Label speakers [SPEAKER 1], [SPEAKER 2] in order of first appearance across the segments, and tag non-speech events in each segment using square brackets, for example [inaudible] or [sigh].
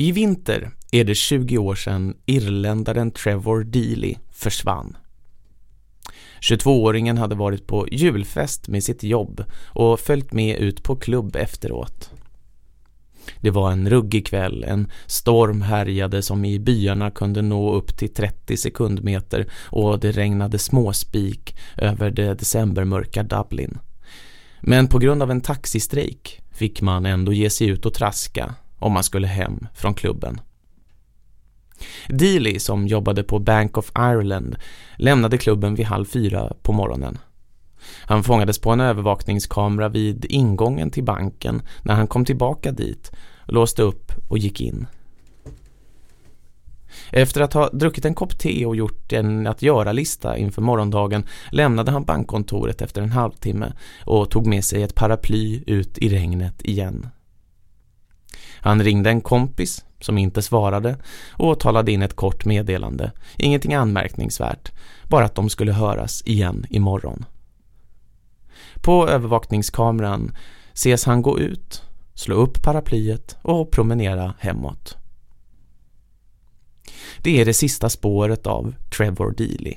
[SPEAKER 1] I vinter är det 20 år sedan irländaren Trevor Dealey försvann. 22-åringen hade varit på julfest med sitt jobb och följt med ut på klubb efteråt. Det var en ruggig kväll, en storm härjade som i byarna kunde nå upp till 30 sekundmeter och det regnade småspik över det decembermörka Dublin. Men på grund av en taxistrejk fick man ändå ge sig ut och traska om man skulle hem från klubben. Dealey som jobbade på Bank of Ireland lämnade klubben vid halv fyra på morgonen. Han fångades på en övervakningskamera vid ingången till banken när han kom tillbaka dit, låste upp och gick in. Efter att ha druckit en kopp te och gjort en att göra-lista inför morgondagen lämnade han bankkontoret efter en halvtimme och tog med sig ett paraply ut i regnet igen. Han ringde en kompis som inte svarade och talade in ett kort meddelande. Ingenting anmärkningsvärt, bara att de skulle höras igen imorgon. På övervakningskameran ses han gå ut, slå upp paraplyet och promenera hemåt. Det är det sista spåret av Trevor Dealey.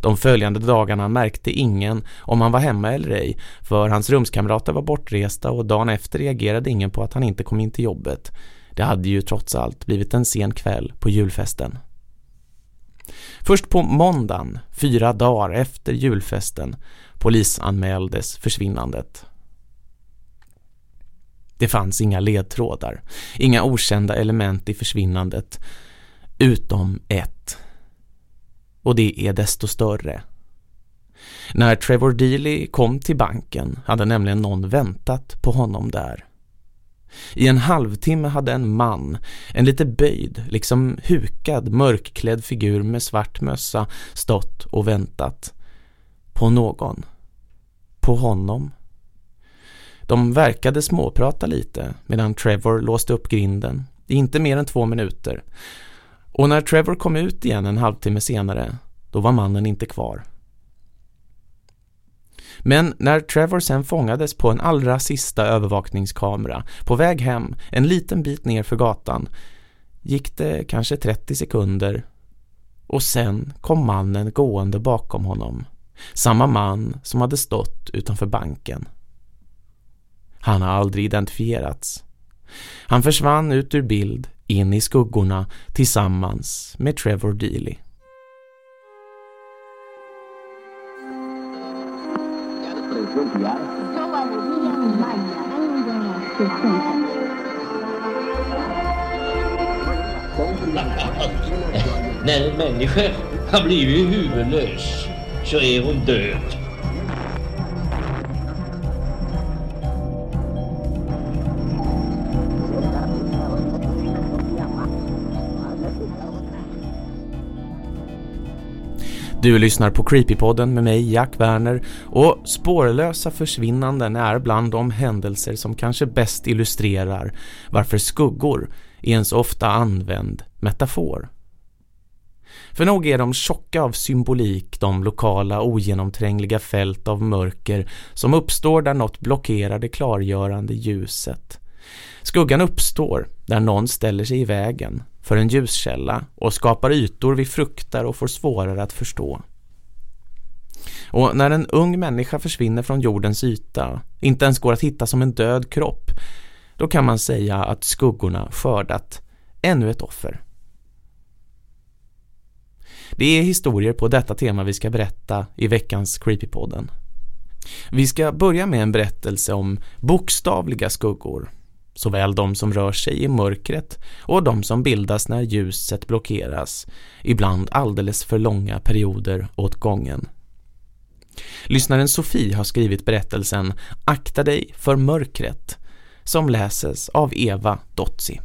[SPEAKER 1] De följande dagarna märkte ingen om han var hemma eller ej för hans rumskamrater var bortresta och dagen efter reagerade ingen på att han inte kom in till jobbet. Det hade ju trots allt blivit en sen kväll på julfesten. Först på måndagen, fyra dagar efter julfesten, polisanmäldes försvinnandet. Det fanns inga ledtrådar, inga okända element i försvinnandet, utom ett. Och det är desto större. När Trevor Dealey kom till banken hade nämligen någon väntat på honom där. I en halvtimme hade en man, en lite böjd, liksom hukad, mörkklädd figur med svart mössa stått och väntat. På någon. På honom. De verkade småprata lite medan Trevor låste upp grinden. Inte mer än två minuter. Och när Trevor kom ut igen en halvtimme senare, då var mannen inte kvar. Men när Trevor sen fångades på en allra sista övervakningskamera på väg hem en liten bit ner för gatan gick det kanske 30 sekunder och sen kom mannen gående bakom honom. Samma man som hade stått utanför banken. Han har aldrig identifierats. Han försvann ut ur bild, in i skuggorna tillsammans med Trevor Dealey.
[SPEAKER 2] När en människa har blivit huvudlös så är hon död.
[SPEAKER 1] Du lyssnar på Creepypodden med mig, Jack Werner, och spårlösa försvinnanden är bland de händelser som kanske bäst illustrerar varför skuggor är en så ofta använd metafor. För nog är de tjocka av symbolik, de lokala ogenomträngliga fält av mörker som uppstår där något blockerar det klargörande ljuset. Skuggan uppstår där någon ställer sig i vägen för en ljuskälla och skapar ytor vi fruktar och får svårare att förstå. Och när en ung människa försvinner från jordens yta, inte ens går att hitta som en död kropp, då kan man säga att skuggorna skördat ännu ett offer. Det är historier på detta tema vi ska berätta i veckans Creepypodden. Vi ska börja med en berättelse om bokstavliga skuggor såväl de som rör sig i mörkret och de som bildas när ljuset blockeras, ibland alldeles för långa perioder åt gången. Lyssnaren Sofie har skrivit berättelsen Akta dig för mörkret som läses av Eva Dotzi.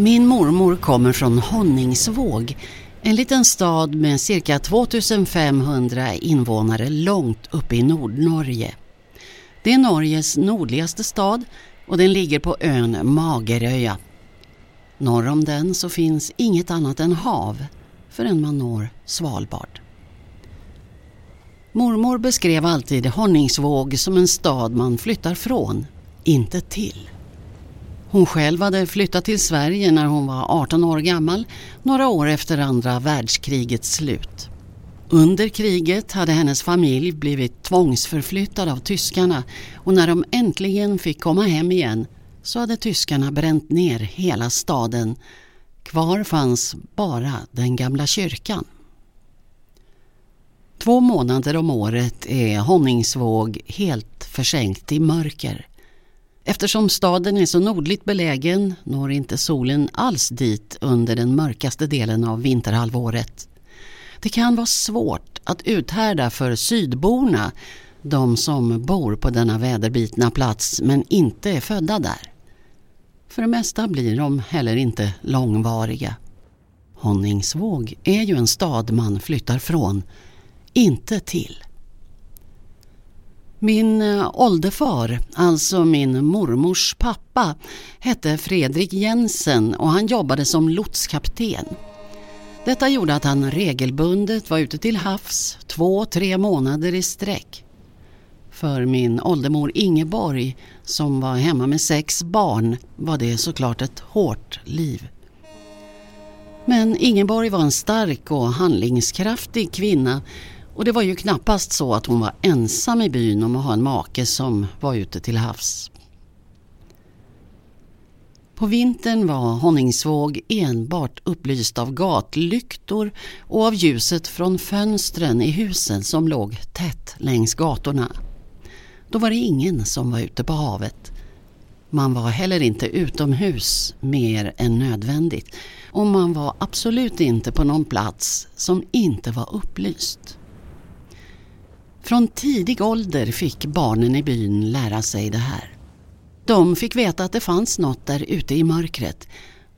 [SPEAKER 3] Min mormor kommer från Honningsvåg, en liten stad med cirka 2500 invånare långt uppe i Nordnorge. Det är Norges nordligaste stad och den ligger på ön Mageröja. Norr om den så finns inget annat än hav förrän man når Svalbard. Mormor beskrev alltid Honningsvåg som en stad man flyttar från, inte till. Hon själv hade flyttat till Sverige när hon var 18 år gammal, några år efter andra världskrigets slut. Under kriget hade hennes familj blivit tvångsförflyttad av tyskarna och när de äntligen fick komma hem igen så hade tyskarna bränt ner hela staden. Kvar fanns bara den gamla kyrkan. Två månader om året är Honningsvåg helt försänkt i mörker. Eftersom staden är så nordligt belägen når inte solen alls dit under den mörkaste delen av vinterhalvåret. Det kan vara svårt att uthärda för sydborna, de som bor på denna väderbitna plats men inte är födda där. För det mesta blir de heller inte långvariga. Honningsvåg är ju en stad man flyttar från, inte till. Min eh, ålderfar, alltså min mormors pappa, hette Fredrik Jensen och han jobbade som lotskapten. Detta gjorde att han regelbundet var ute till havs två, tre månader i sträck. För min åldermor Ingeborg, som var hemma med sex barn, var det såklart ett hårt liv. Men Ingeborg var en stark och handlingskraftig kvinna och det var ju knappast så att hon var ensam i byn om att ha en make som var ute till havs. På vintern var Honningsvåg enbart upplyst av gatlyktor och av ljuset från fönstren i husen som låg tätt längs gatorna. Då var det ingen som var ute på havet. Man var heller inte utomhus mer än nödvändigt och man var absolut inte på någon plats som inte var upplyst. Från tidig ålder fick barnen i byn lära sig det här. De fick veta att det fanns något där ute i mörkret.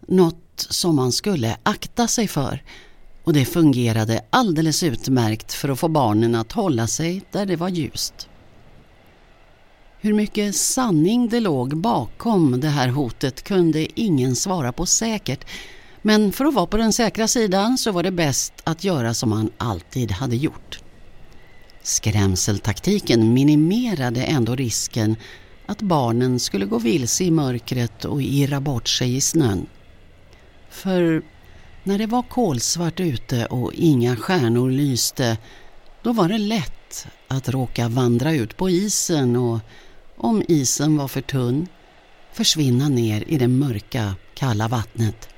[SPEAKER 3] Något som man skulle akta sig för. Och det fungerade alldeles utmärkt för att få barnen att hålla sig där det var ljust. Hur mycket sanning det låg bakom det här hotet kunde ingen svara på säkert. Men för att vara på den säkra sidan så var det bäst att göra som man alltid hade gjort. Skrämseltaktiken minimerade ändå risken att barnen skulle gå vilse i mörkret och irra bort sig i snön. För när det var kolsvart ute och inga stjärnor lyste, då var det lätt att råka vandra ut på isen och, om isen var för tunn, försvinna ner i det mörka, kalla vattnet.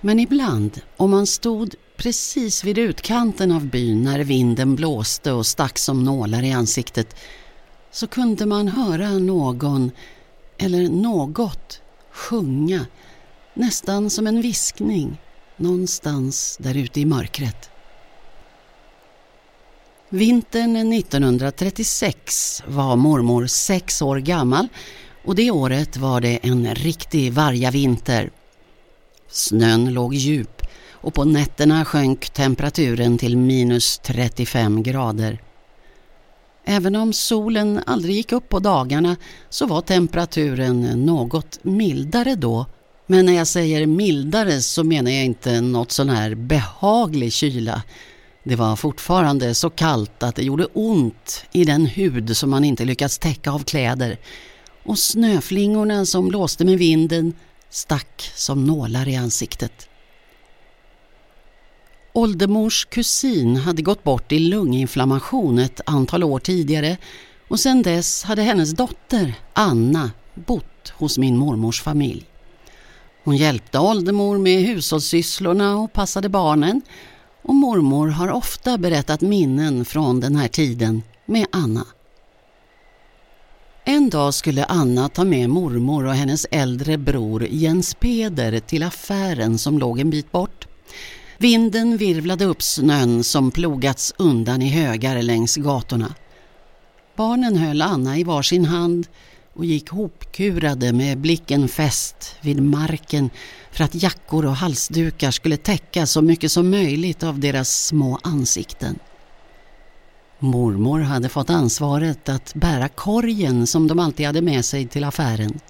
[SPEAKER 3] Men ibland, om man stod precis vid utkanten av byn när vinden blåste och stack som nålar i ansiktet så kunde man höra någon eller något sjunga nästan som en viskning någonstans där ute i mörkret. Vintern 1936 var mormor sex år gammal och det året var det en riktig vargavinter. Snön låg djup och på nätterna sjönk temperaturen till minus 35 grader. Även om solen aldrig gick upp på dagarna så var temperaturen något mildare då. Men när jag säger mildare så menar jag inte något sån här behaglig kyla. Det var fortfarande så kallt att det gjorde ont i den hud som man inte lyckats täcka av kläder. Och snöflingorna som blåste med vinden stack som nålar i ansiktet. Åldermors kusin hade gått bort i lunginflammation ett antal år tidigare och sedan dess hade hennes dotter Anna bott hos min mormors familj. Hon hjälpte åldermor med hushållssysslorna och passade barnen och mormor har ofta berättat minnen från den här tiden med Anna. En dag skulle Anna ta med mormor och hennes äldre bror Jens Peder till affären som låg en bit bort. Vinden virvlade upp snön som plogats undan i högar längs gatorna. Barnen höll Anna i varsin hand och gick hopkurade med blicken fäst vid marken för att jackor och halsdukar skulle täcka så mycket som möjligt av deras små ansikten. Mormor hade fått ansvaret att bära korgen som de alltid hade med sig till affären.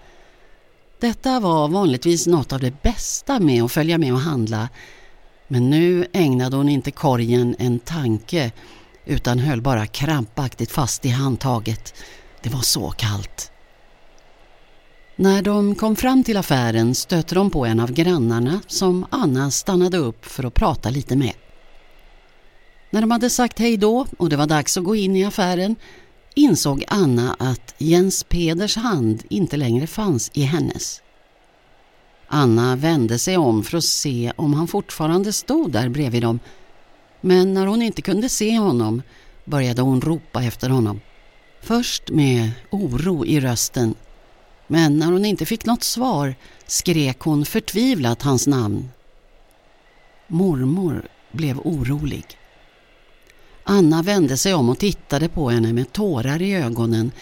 [SPEAKER 3] Detta var vanligtvis något av det bästa med att följa med och handla men nu ägnade hon inte korgen en tanke utan höll bara krampaktigt fast i handtaget. Det var så kallt. När de kom fram till affären stötte de på en av grannarna som Anna stannade upp för att prata lite med. När de hade sagt hej då och det var dags att gå in i affären insåg Anna att Jens Peders hand inte längre fanns i hennes. Anna vände sig om för att se om han fortfarande stod där bredvid dem. Men när hon inte kunde se honom började hon ropa efter honom. Först med oro i rösten. Men när hon inte fick något svar skrek hon förtvivlat hans namn. Mormor blev orolig. Anna vände sig om och tittade på henne med tårar i ögonen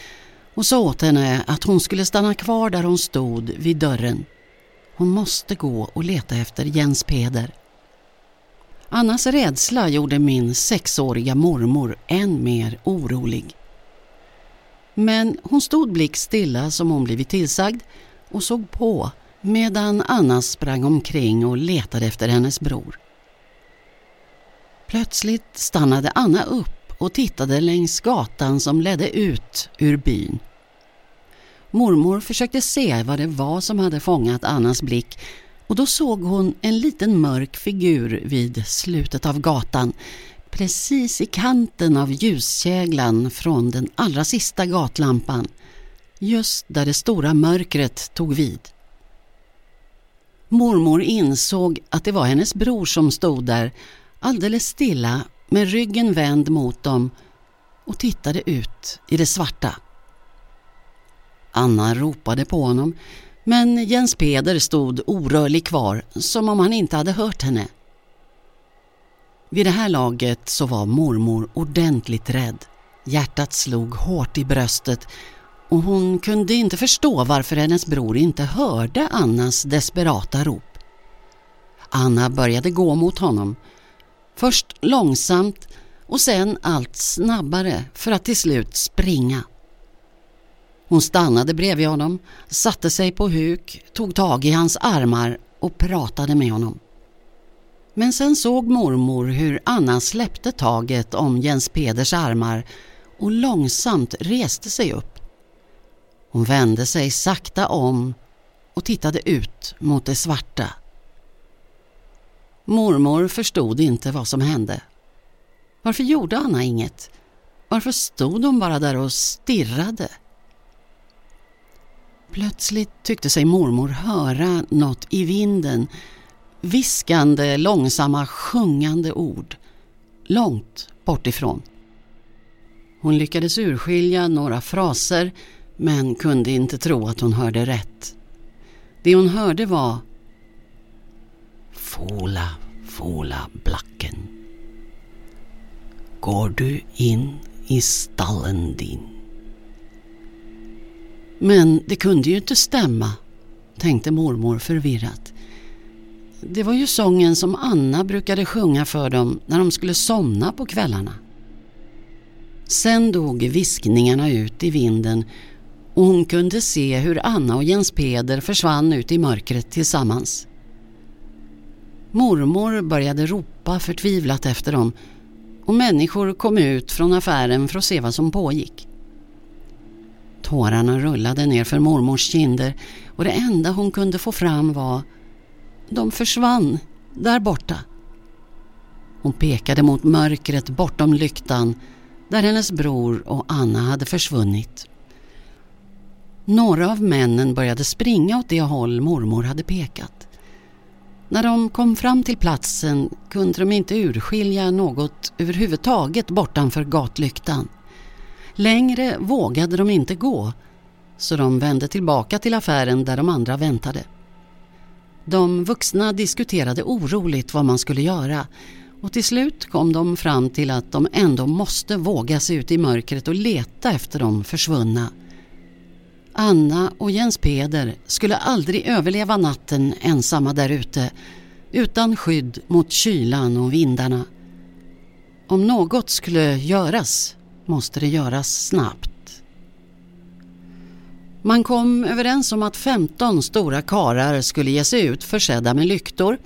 [SPEAKER 3] och sa åt henne att hon skulle stanna kvar där hon stod vid dörren. Hon måste gå och leta efter Jens Peder. Annas rädsla gjorde min sexåriga mormor än mer orolig. Men hon stod blickstilla som hon blivit tillsagd och såg på medan Anna sprang omkring och letade efter hennes bror. Plötsligt stannade Anna upp och tittade längs gatan som ledde ut ur byn. Mormor försökte se vad det var som hade fångat Annas blick och då såg hon en liten mörk figur vid slutet av gatan precis i kanten av ljuskäglan från den allra sista gatlampan just där det stora mörkret tog vid. Mormor insåg att det var hennes bror som stod där alldeles stilla med ryggen vänd mot dem och tittade ut i det svarta. Anna ropade på honom men Jens Peder stod orörlig kvar som om han inte hade hört henne. Vid det här laget så var mormor ordentligt rädd. Hjärtat slog hårt i bröstet och hon kunde inte förstå varför hennes bror inte hörde Annas desperata rop. Anna började gå mot honom. Först långsamt och sen allt snabbare för att till slut springa. Hon stannade bredvid honom, satte sig på huk, tog tag i hans armar och pratade med honom. Men sen såg mormor hur Anna släppte taget om Jens Peders armar och långsamt reste sig upp. Hon vände sig sakta om och tittade ut mot det svarta. Mormor förstod inte vad som hände. Varför gjorde Anna inget? Varför stod hon bara där och stirrade? Plötsligt tyckte sig mormor höra något i vinden. Viskande, långsamma, sjungande ord. Långt bortifrån. Hon lyckades urskilja några fraser men kunde inte tro att hon hörde rätt. Det hon hörde var Fola, fola blacken. Går du in i stallen din? Men det kunde ju inte stämma, tänkte mormor förvirrat. Det var ju sången som Anna brukade sjunga för dem när de skulle somna på kvällarna. Sen dog viskningarna ut i vinden och hon kunde se hur Anna och Jens Peder försvann ut i mörkret tillsammans. Mormor började ropa förtvivlat efter dem och människor kom ut från affären för att se vad som pågick. Tårarna rullade ner för mormors kinder och det enda hon kunde få fram var De försvann, där borta. Hon pekade mot mörkret bortom lyktan där hennes bror och Anna hade försvunnit. Några av männen började springa åt det håll mormor hade pekat. När de kom fram till platsen kunde de inte urskilja något överhuvudtaget bortanför gatlyktan. Längre vågade de inte gå så de vände tillbaka till affären där de andra väntade. De vuxna diskuterade oroligt vad man skulle göra och till slut kom de fram till att de ändå måste våga sig ut i mörkret och leta efter de försvunna. Anna och Jens Peder skulle aldrig överleva natten ensamma där ute utan skydd mot kylan och vindarna. Om något skulle göras måste det göras snabbt. Man kom överens om att 15 stora karar skulle ge sig ut försedda med lyktor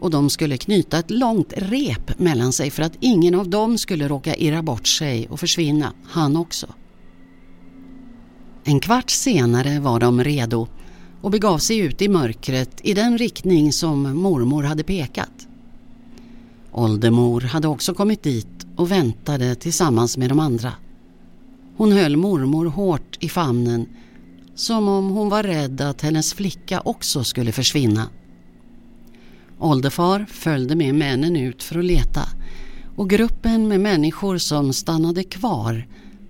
[SPEAKER 3] och de skulle knyta ett långt rep mellan sig för att ingen av dem skulle råka irra bort sig och försvinna, han också. En kvart senare var de redo och begav sig ut i mörkret i den riktning som mormor hade pekat. Oldemor hade också kommit dit och väntade tillsammans med de andra. Hon höll mormor hårt i famnen som om hon var rädd att hennes flicka också skulle försvinna. Oldefar följde med männen ut för att leta och gruppen med människor som stannade kvar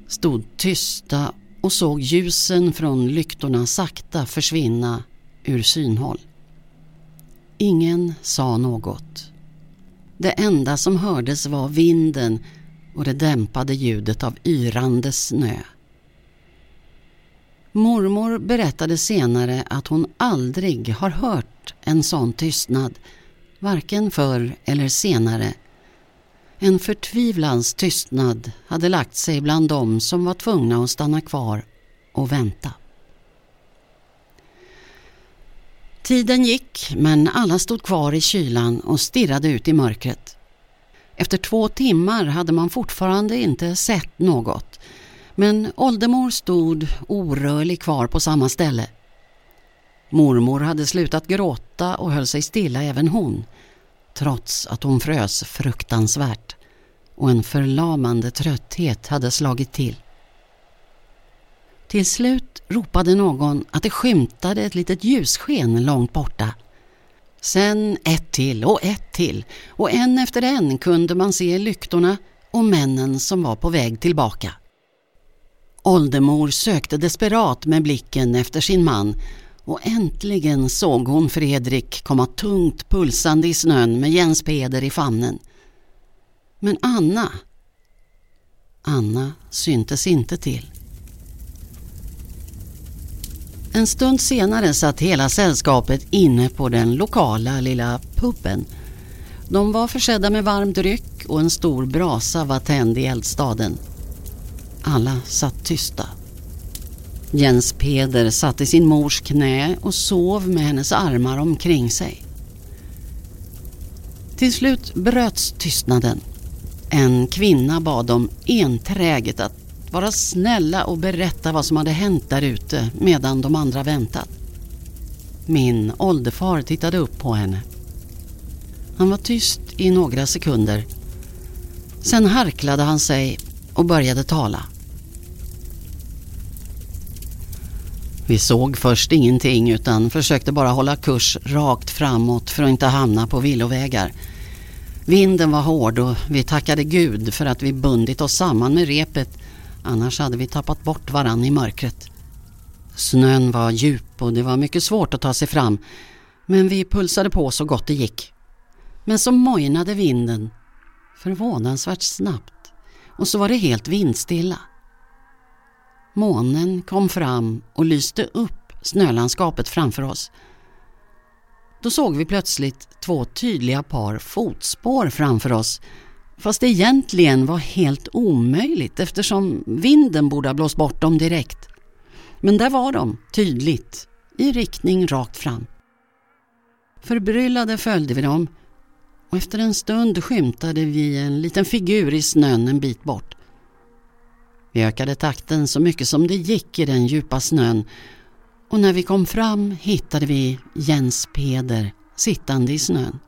[SPEAKER 3] stod tysta och såg ljusen från lyktorna sakta försvinna ur synhåll. Ingen sa något. Det enda som hördes var vinden och det dämpade ljudet av yrande snö. Mormor berättade senare att hon aldrig har hört en sån tystnad, varken förr eller senare. En förtvivlans tystnad hade lagt sig bland dem som var tvungna att stanna kvar och vänta. Tiden gick men alla stod kvar i kylan och stirrade ut i mörkret. Efter två timmar hade man fortfarande inte sett något men åldermor stod orörlig kvar på samma ställe. Mormor hade slutat gråta och höll sig stilla även hon trots att hon frös fruktansvärt och en förlamande trötthet hade slagit till. Till slut ropade någon att det skymtade ett litet ljussken långt borta. Sen ett till och ett till och en efter en kunde man se lyktorna och männen som var på väg tillbaka. Åldermor sökte desperat med blicken efter sin man och äntligen såg hon Fredrik komma tungt pulsande i snön med Jens Peder i famnen. Men Anna, Anna syntes inte till. En stund senare satt hela sällskapet inne på den lokala lilla puben. De var försedda med varm dryck och en stor brasa var tänd i eldstaden. Alla satt tysta. Jens Peder satt i sin mors knä och sov med hennes armar omkring sig. Till slut bröts tystnaden. En kvinna bad dem enträget att vara snälla och berätta vad som hade hänt där ute medan de andra väntat. Min ålderfar tittade upp på henne. Han var tyst i några sekunder. Sen harklade han sig och började tala. Vi såg först ingenting utan försökte bara hålla kurs rakt framåt för att inte hamna på villovägar. Vinden var hård och vi tackade Gud för att vi bundit oss samman med repet annars hade vi tappat bort varann i mörkret. Snön var djup och det var mycket svårt att ta sig fram men vi pulsade på så gott det gick. Men så mojnade vinden förvånansvärt snabbt och så var det helt vindstilla. Månen kom fram och lyste upp snölandskapet framför oss. Då såg vi plötsligt två tydliga par fotspår framför oss fast det egentligen var helt omöjligt eftersom vinden borde ha blåst bort dem direkt. Men där var de, tydligt, i riktning rakt fram. Förbryllade följde vi dem och efter en stund skymtade vi en liten figur i snön en bit bort. Vi ökade takten så mycket som det gick i den djupa snön och när vi kom fram hittade vi Jens Peder sittande i snön.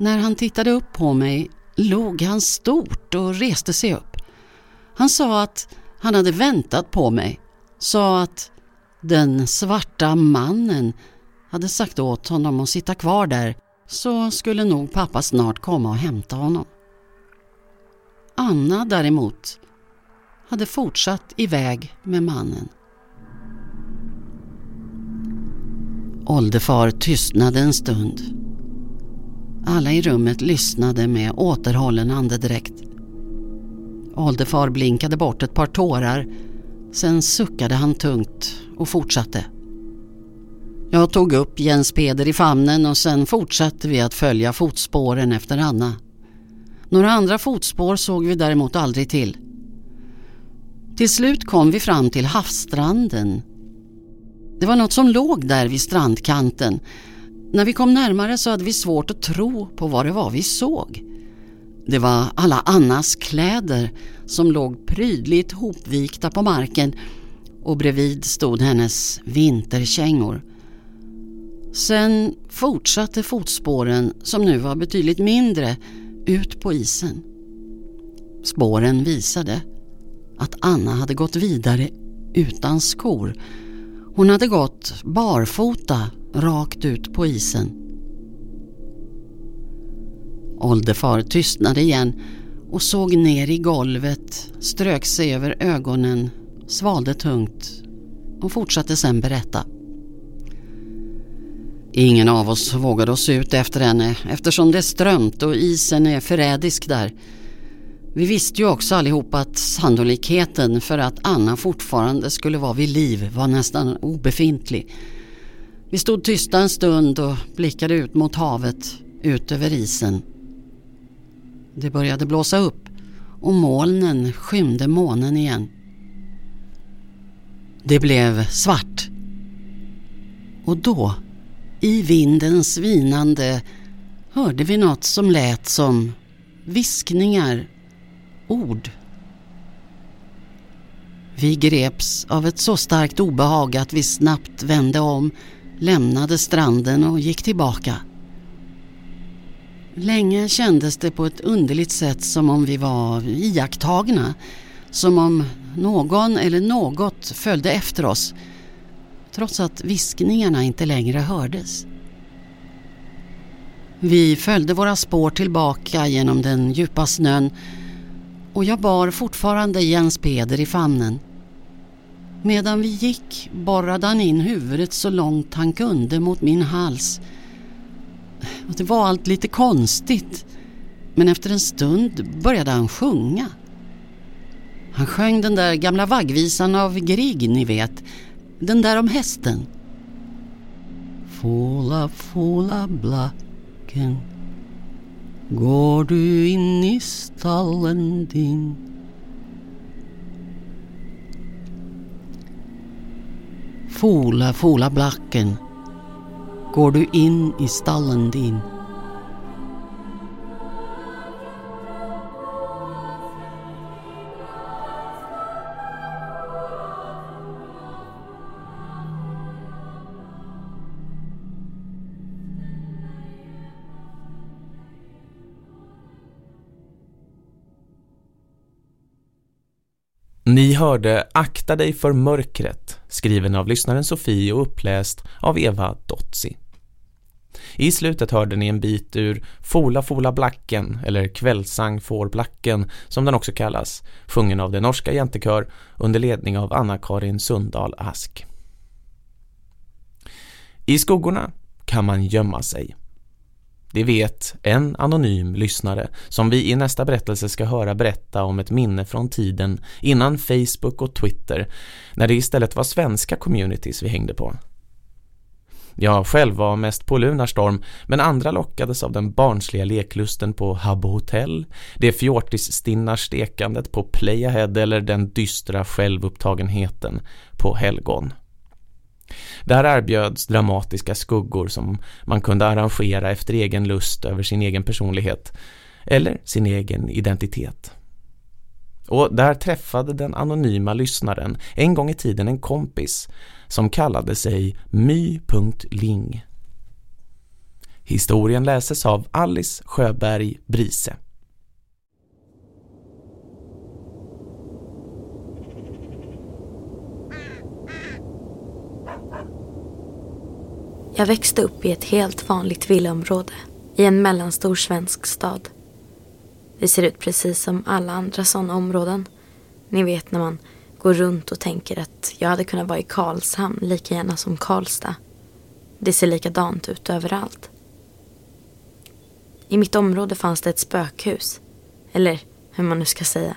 [SPEAKER 3] När han tittade upp på mig log han stort och reste sig upp. Han sa att han hade väntat på mig. Sa att den svarta mannen hade sagt åt honom att sitta kvar där så skulle nog pappa snart komma och hämta honom. Anna däremot hade fortsatt iväg med mannen. Oldefar tystnade en stund. Alla i rummet lyssnade med återhållen andedräkt. Oldefar blinkade bort ett par tårar. Sen suckade han tungt och fortsatte. Jag tog upp Jens Peder i famnen och sen fortsatte vi att följa fotspåren efter Anna. Några andra fotspår såg vi däremot aldrig till. Till slut kom vi fram till havsstranden. Det var något som låg där vid strandkanten. När vi kom närmare så hade vi svårt att tro på vad det var vi såg. Det var alla Annas kläder som låg prydligt hopvikta på marken och bredvid stod hennes vinterkängor. Sen fortsatte fotspåren, som nu var betydligt mindre, ut på isen. Spåren visade att Anna hade gått vidare utan skor. Hon hade gått barfota rakt ut på isen. Oldefar tystnade igen och såg ner i golvet, strök sig över ögonen, svalde tungt och fortsatte sen berätta. Ingen av oss vågade oss ut efter henne eftersom det är strömt och isen är förrädisk där. Vi visste ju också allihop att sannolikheten för att Anna fortfarande skulle vara vid liv var nästan obefintlig. Vi stod tysta en stund och blickade ut mot havet, ut över isen. Det började blåsa upp och molnen skymde månen igen. Det blev svart. Och då, i vindens vinande, hörde vi något som lät som viskningar, ord. Vi greps av ett så starkt obehag att vi snabbt vände om, lämnade stranden och gick tillbaka. Länge kändes det på ett underligt sätt som om vi var iakttagna. Som om någon eller något följde efter oss. Trots att viskningarna inte längre hördes. Vi följde våra spår tillbaka genom den djupa snön och jag bar fortfarande Jens Peder i famnen. Medan vi gick borrade han in huvudet så långt han kunde mot min hals och det var allt lite konstigt. Men efter en stund började han sjunga. Han sjöng den där gamla vaggvisan av Grieg, ni vet. Den där om hästen. Fåla, fåla, blacken Går du in i stallen din Fola, fola blacken går du in i stallen din.
[SPEAKER 1] Ni hörde Akta dig för mörkret, skriven av lyssnaren Sofie och uppläst av Eva Dotzi. I slutet hörde ni en bit ur Fola Fola Blacken, eller Kvällsang får Blacken som den också kallas, sjungen av den norska jäntekör under ledning av Anna-Karin Sundahl Ask. I skuggorna kan man gömma sig. Det vet en anonym lyssnare som vi i nästa berättelse ska höra berätta om ett minne från tiden innan Facebook och Twitter när det istället var svenska communities vi hängde på. Jag själv var mest på Lunarstorm men andra lockades av den barnsliga leklusten på Habbo Hotel, det fjortisstinnar stekandet på Playahead eller den dystra självupptagenheten på Helgon. Där erbjöds dramatiska skuggor som man kunde arrangera efter egen lust över sin egen personlighet eller sin egen identitet. Och där träffade den anonyma lyssnaren en gång i tiden en kompis som kallade sig My.ling. Historien läses av Alice Sjöberg Brise.
[SPEAKER 4] Jag växte upp i ett helt vanligt villaområde i en mellanstor svensk stad. Det ser ut precis som alla andra sådana områden. Ni vet när man går runt och tänker att jag hade kunnat vara i Karlshamn lika gärna som Karlstad. Det ser likadant ut överallt. I mitt område fanns det ett spökhus. Eller hur man nu ska säga.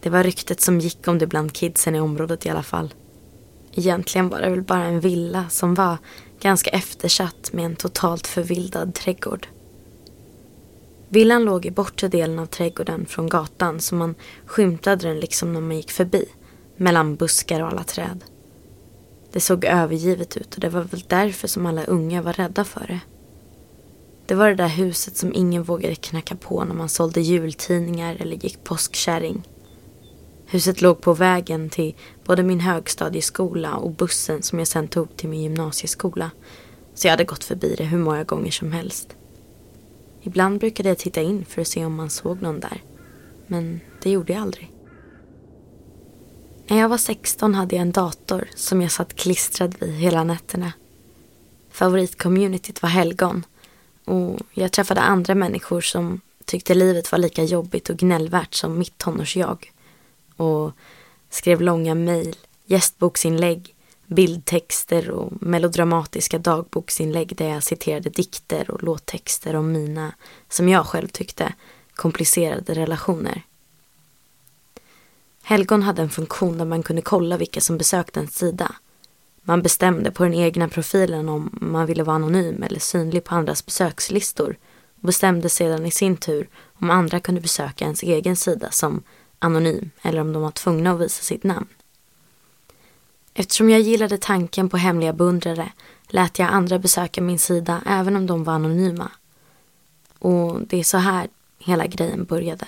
[SPEAKER 4] Det var ryktet som gick om det bland kidsen i området i alla fall. Egentligen var det väl bara en villa som var ganska eftersatt med en totalt förvildad trädgård. Villan låg i bortre delen av trädgården från gatan så man skymtade den liksom när man gick förbi. Mellan buskar och alla träd. Det såg övergivet ut och det var väl därför som alla unga var rädda för det. Det var det där huset som ingen vågade knacka på när man sålde jultidningar eller gick påskkärring. Huset låg på vägen till både min högstadieskola och bussen som jag sen tog till min gymnasieskola. Så jag hade gått förbi det hur många gånger som helst. Ibland brukade jag titta in för att se om man såg någon där. Men det gjorde jag aldrig. När jag var 16 hade jag en dator som jag satt klistrad vid hela nätterna. Favoritcommunityt var helgon och jag träffade andra människor som tyckte livet var lika jobbigt och gnällvärt som mitt tonårsjag. Och skrev långa mejl, gästboksinlägg, bildtexter och melodramatiska dagboksinlägg där jag citerade dikter och låttexter om mina, som jag själv tyckte, komplicerade relationer. Helgon hade en funktion där man kunde kolla vilka som besökte en sida. Man bestämde på den egna profilen om man ville vara anonym eller synlig på andras besökslistor och bestämde sedan i sin tur om andra kunde besöka ens egen sida som anonym eller om de var tvungna att visa sitt namn. Eftersom jag gillade tanken på hemliga beundrare lät jag andra besöka min sida även om de var anonyma. Och det är så här hela grejen började.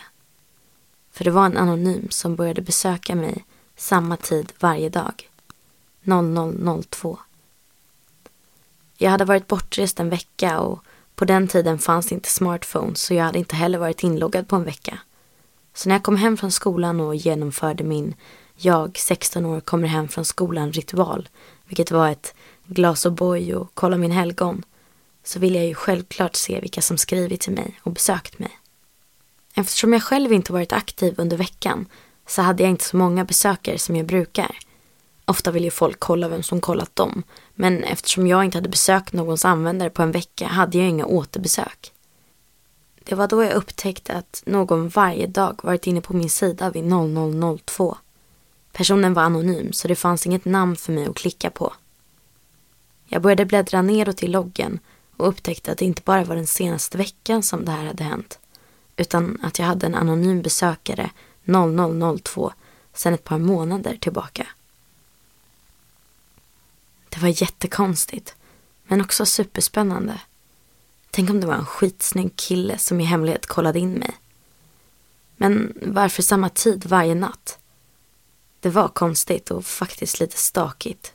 [SPEAKER 4] För det var en anonym som började besöka mig samma tid varje dag. 0002. Jag hade varit bortrest en vecka och på den tiden fanns inte smartphones så jag hade inte heller varit inloggad på en vecka. Så när jag kom hem från skolan och genomförde min jag, 16 år, kommer hem från skolan ritual, vilket var ett glas O'boy och kolla min helgon, så ville jag ju självklart se vilka som skrivit till mig och besökt mig. Eftersom jag själv inte varit aktiv under veckan så hade jag inte så många besökare som jag brukar. Ofta vill ju folk kolla vem som kollat dem, men eftersom jag inte hade besökt någons användare på en vecka hade jag inga återbesök. Det var då jag upptäckte att någon varje dag varit inne på min sida vid 0002. Personen var anonym så det fanns inget namn för mig att klicka på. Jag började bläddra neråt i loggen och upptäckte att det inte bara var den senaste veckan som det här hade hänt utan att jag hade en anonym besökare 0002 sedan ett par månader tillbaka. Det var jättekonstigt men också superspännande. Tänk om det var en skitsnygg kille som i hemlighet kollade in mig. Men varför samma tid varje natt? Det var konstigt och faktiskt lite stakigt.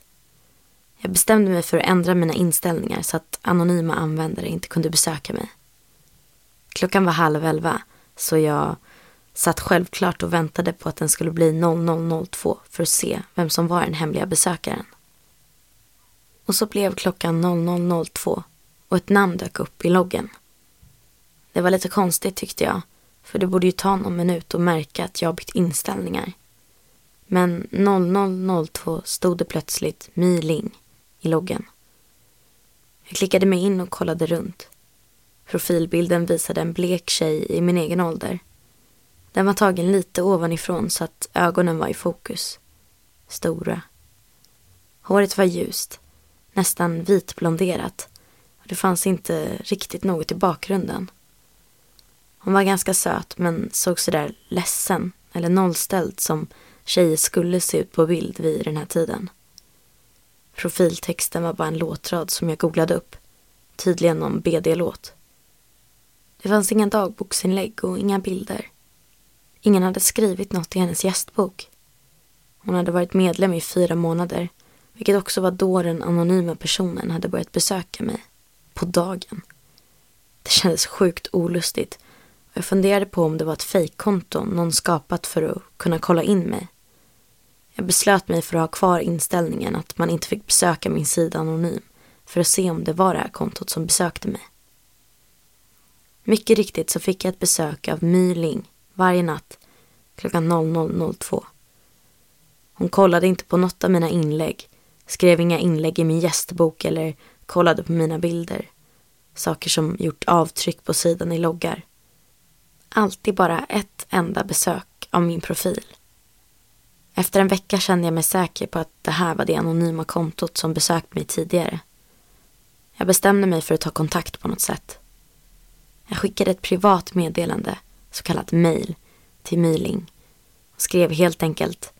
[SPEAKER 4] Jag bestämde mig för att ändra mina inställningar så att anonyma användare inte kunde besöka mig. Klockan var halv elva så jag satt självklart och väntade på att den skulle bli 0002 för att se vem som var den hemliga besökaren. Och så blev klockan 0002 och ett namn dök upp i loggen. Det var lite konstigt tyckte jag, för det borde ju ta någon minut att märka att jag bytt inställningar. Men 0002 stod det plötsligt My Ling i loggen. Jag klickade mig in och kollade runt. Profilbilden visade en blek tjej i min egen ålder. Den var tagen lite ovanifrån så att ögonen var i fokus. Stora. Håret var ljust, nästan vitblonderat det fanns inte riktigt något i bakgrunden. Hon var ganska söt men såg sådär ledsen eller nollställd som tjejer skulle se ut på bild vid den här tiden. Profiltexten var bara en låtrad som jag googlade upp. Tydligen någon BD-låt. Det fanns inga dagboksinlägg och inga bilder. Ingen hade skrivit något i hennes gästbok. Hon hade varit medlem i fyra månader, vilket också var då den anonyma personen hade börjat besöka mig på dagen. Det kändes sjukt olustigt och jag funderade på om det var ett fejkkonto någon skapat för att kunna kolla in mig. Jag beslöt mig för att ha kvar inställningen att man inte fick besöka min sida anonym för att se om det var det här kontot som besökte mig. Mycket riktigt så fick jag ett besök av My Ling varje natt klockan 00.02. Hon kollade inte på något av mina inlägg, skrev inga inlägg i min gästbok eller kollade på mina bilder. Saker som gjort avtryck på sidan i loggar. Alltid bara ett enda besök av min profil. Efter en vecka kände jag mig säker på att det här var det anonyma kontot som besökt mig tidigare. Jag bestämde mig för att ta kontakt på något sätt. Jag skickade ett privat meddelande, så kallat mail, till Myling och skrev helt enkelt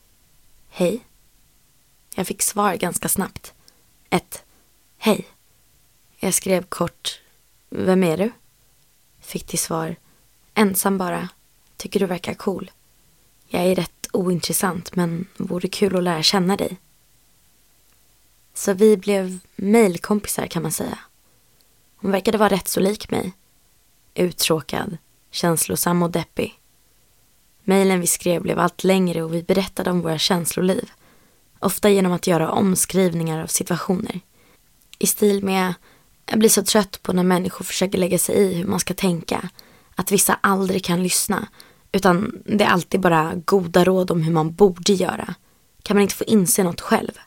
[SPEAKER 4] Hej. Jag fick svar ganska snabbt. Ett Hej. Jag skrev kort Vem är du? Fick till svar Ensam bara. Tycker du verkar cool. Jag är rätt ointressant men vore kul att lära känna dig. Så vi blev mejlkompisar kan man säga. Hon verkade vara rätt så lik mig. Uttråkad, känslosam och deppig. Mejlen vi skrev blev allt längre och vi berättade om våra känsloliv. Ofta genom att göra omskrivningar av situationer. I stil med, jag blir så trött på när människor försöker lägga sig i hur man ska tänka. Att vissa aldrig kan lyssna. Utan det är alltid bara goda råd om hur man borde göra. Kan man inte få inse något själv?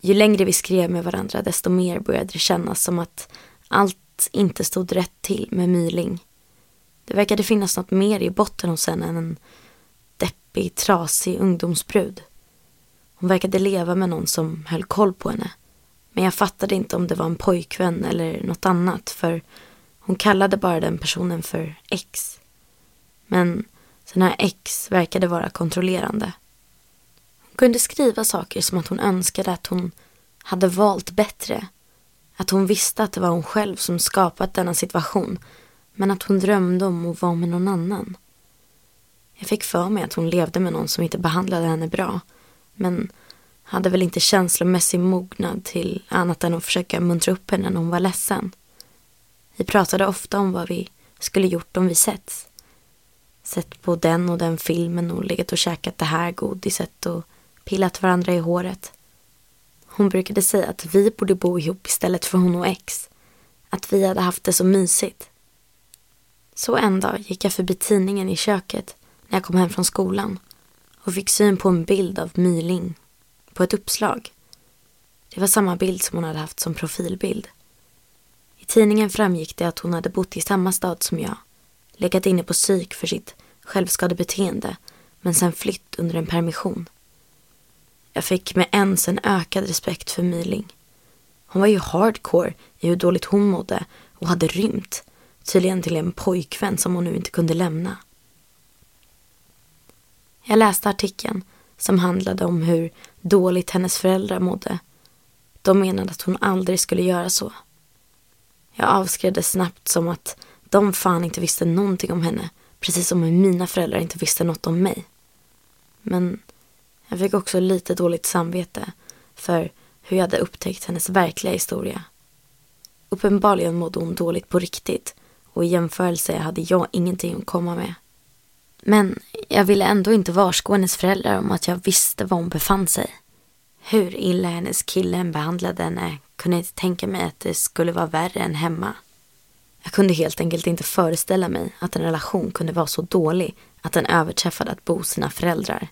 [SPEAKER 4] Ju längre vi skrev med varandra desto mer började det kännas som att allt inte stod rätt till med Myling. Det verkade finnas något mer i botten hos henne än en deppig, trasig ungdomsbrud. Hon verkade leva med någon som höll koll på henne. Men jag fattade inte om det var en pojkvän eller något annat för hon kallade bara den personen för X. Men den här X verkade vara kontrollerande. Hon kunde skriva saker som att hon önskade att hon hade valt bättre. Att hon visste att det var hon själv som skapat denna situation men att hon drömde om att vara med någon annan. Jag fick för mig att hon levde med någon som inte behandlade henne bra men hade väl inte känslomässig mognad till annat än att försöka muntra upp henne när hon var ledsen. Vi pratade ofta om vad vi skulle gjort om vi setts. Sett på den och den filmen och legat och käkat det här godiset och pillat varandra i håret. Hon brukade säga att vi borde bo ihop istället för hon och ex. Att vi hade haft det så mysigt. Så en dag gick jag förbi tidningen i köket när jag kom hem från skolan och fick syn på en bild av Myling på ett uppslag. Det var samma bild som hon hade haft som profilbild. I tidningen framgick det att hon hade bott i samma stad som jag, legat inne på psyk för sitt självskadebeteende men sen flytt under en permission. Jag fick med ens en ökad respekt för Myling. Hon var ju hardcore i hur dåligt hon mådde och hade rymt, tydligen till en pojkvän som hon nu inte kunde lämna. Jag läste artikeln som handlade om hur dåligt hennes föräldrar mådde. De menade att hon aldrig skulle göra så. Jag avskrev det snabbt som att de fan inte visste någonting om henne, precis som mina föräldrar inte visste något om mig. Men jag fick också lite dåligt samvete för hur jag hade upptäckt hennes verkliga historia. Uppenbarligen mådde hon dåligt på riktigt och i jämförelse hade jag ingenting att komma med. Men jag ville ändå inte varsko hennes föräldrar om att jag visste var hon befann sig. Hur illa hennes kille än behandlade henne kunde jag inte tänka mig att det skulle vara värre än hemma. Jag kunde helt enkelt inte föreställa mig att en relation kunde vara så dålig att den överträffade att bo hos sina föräldrar.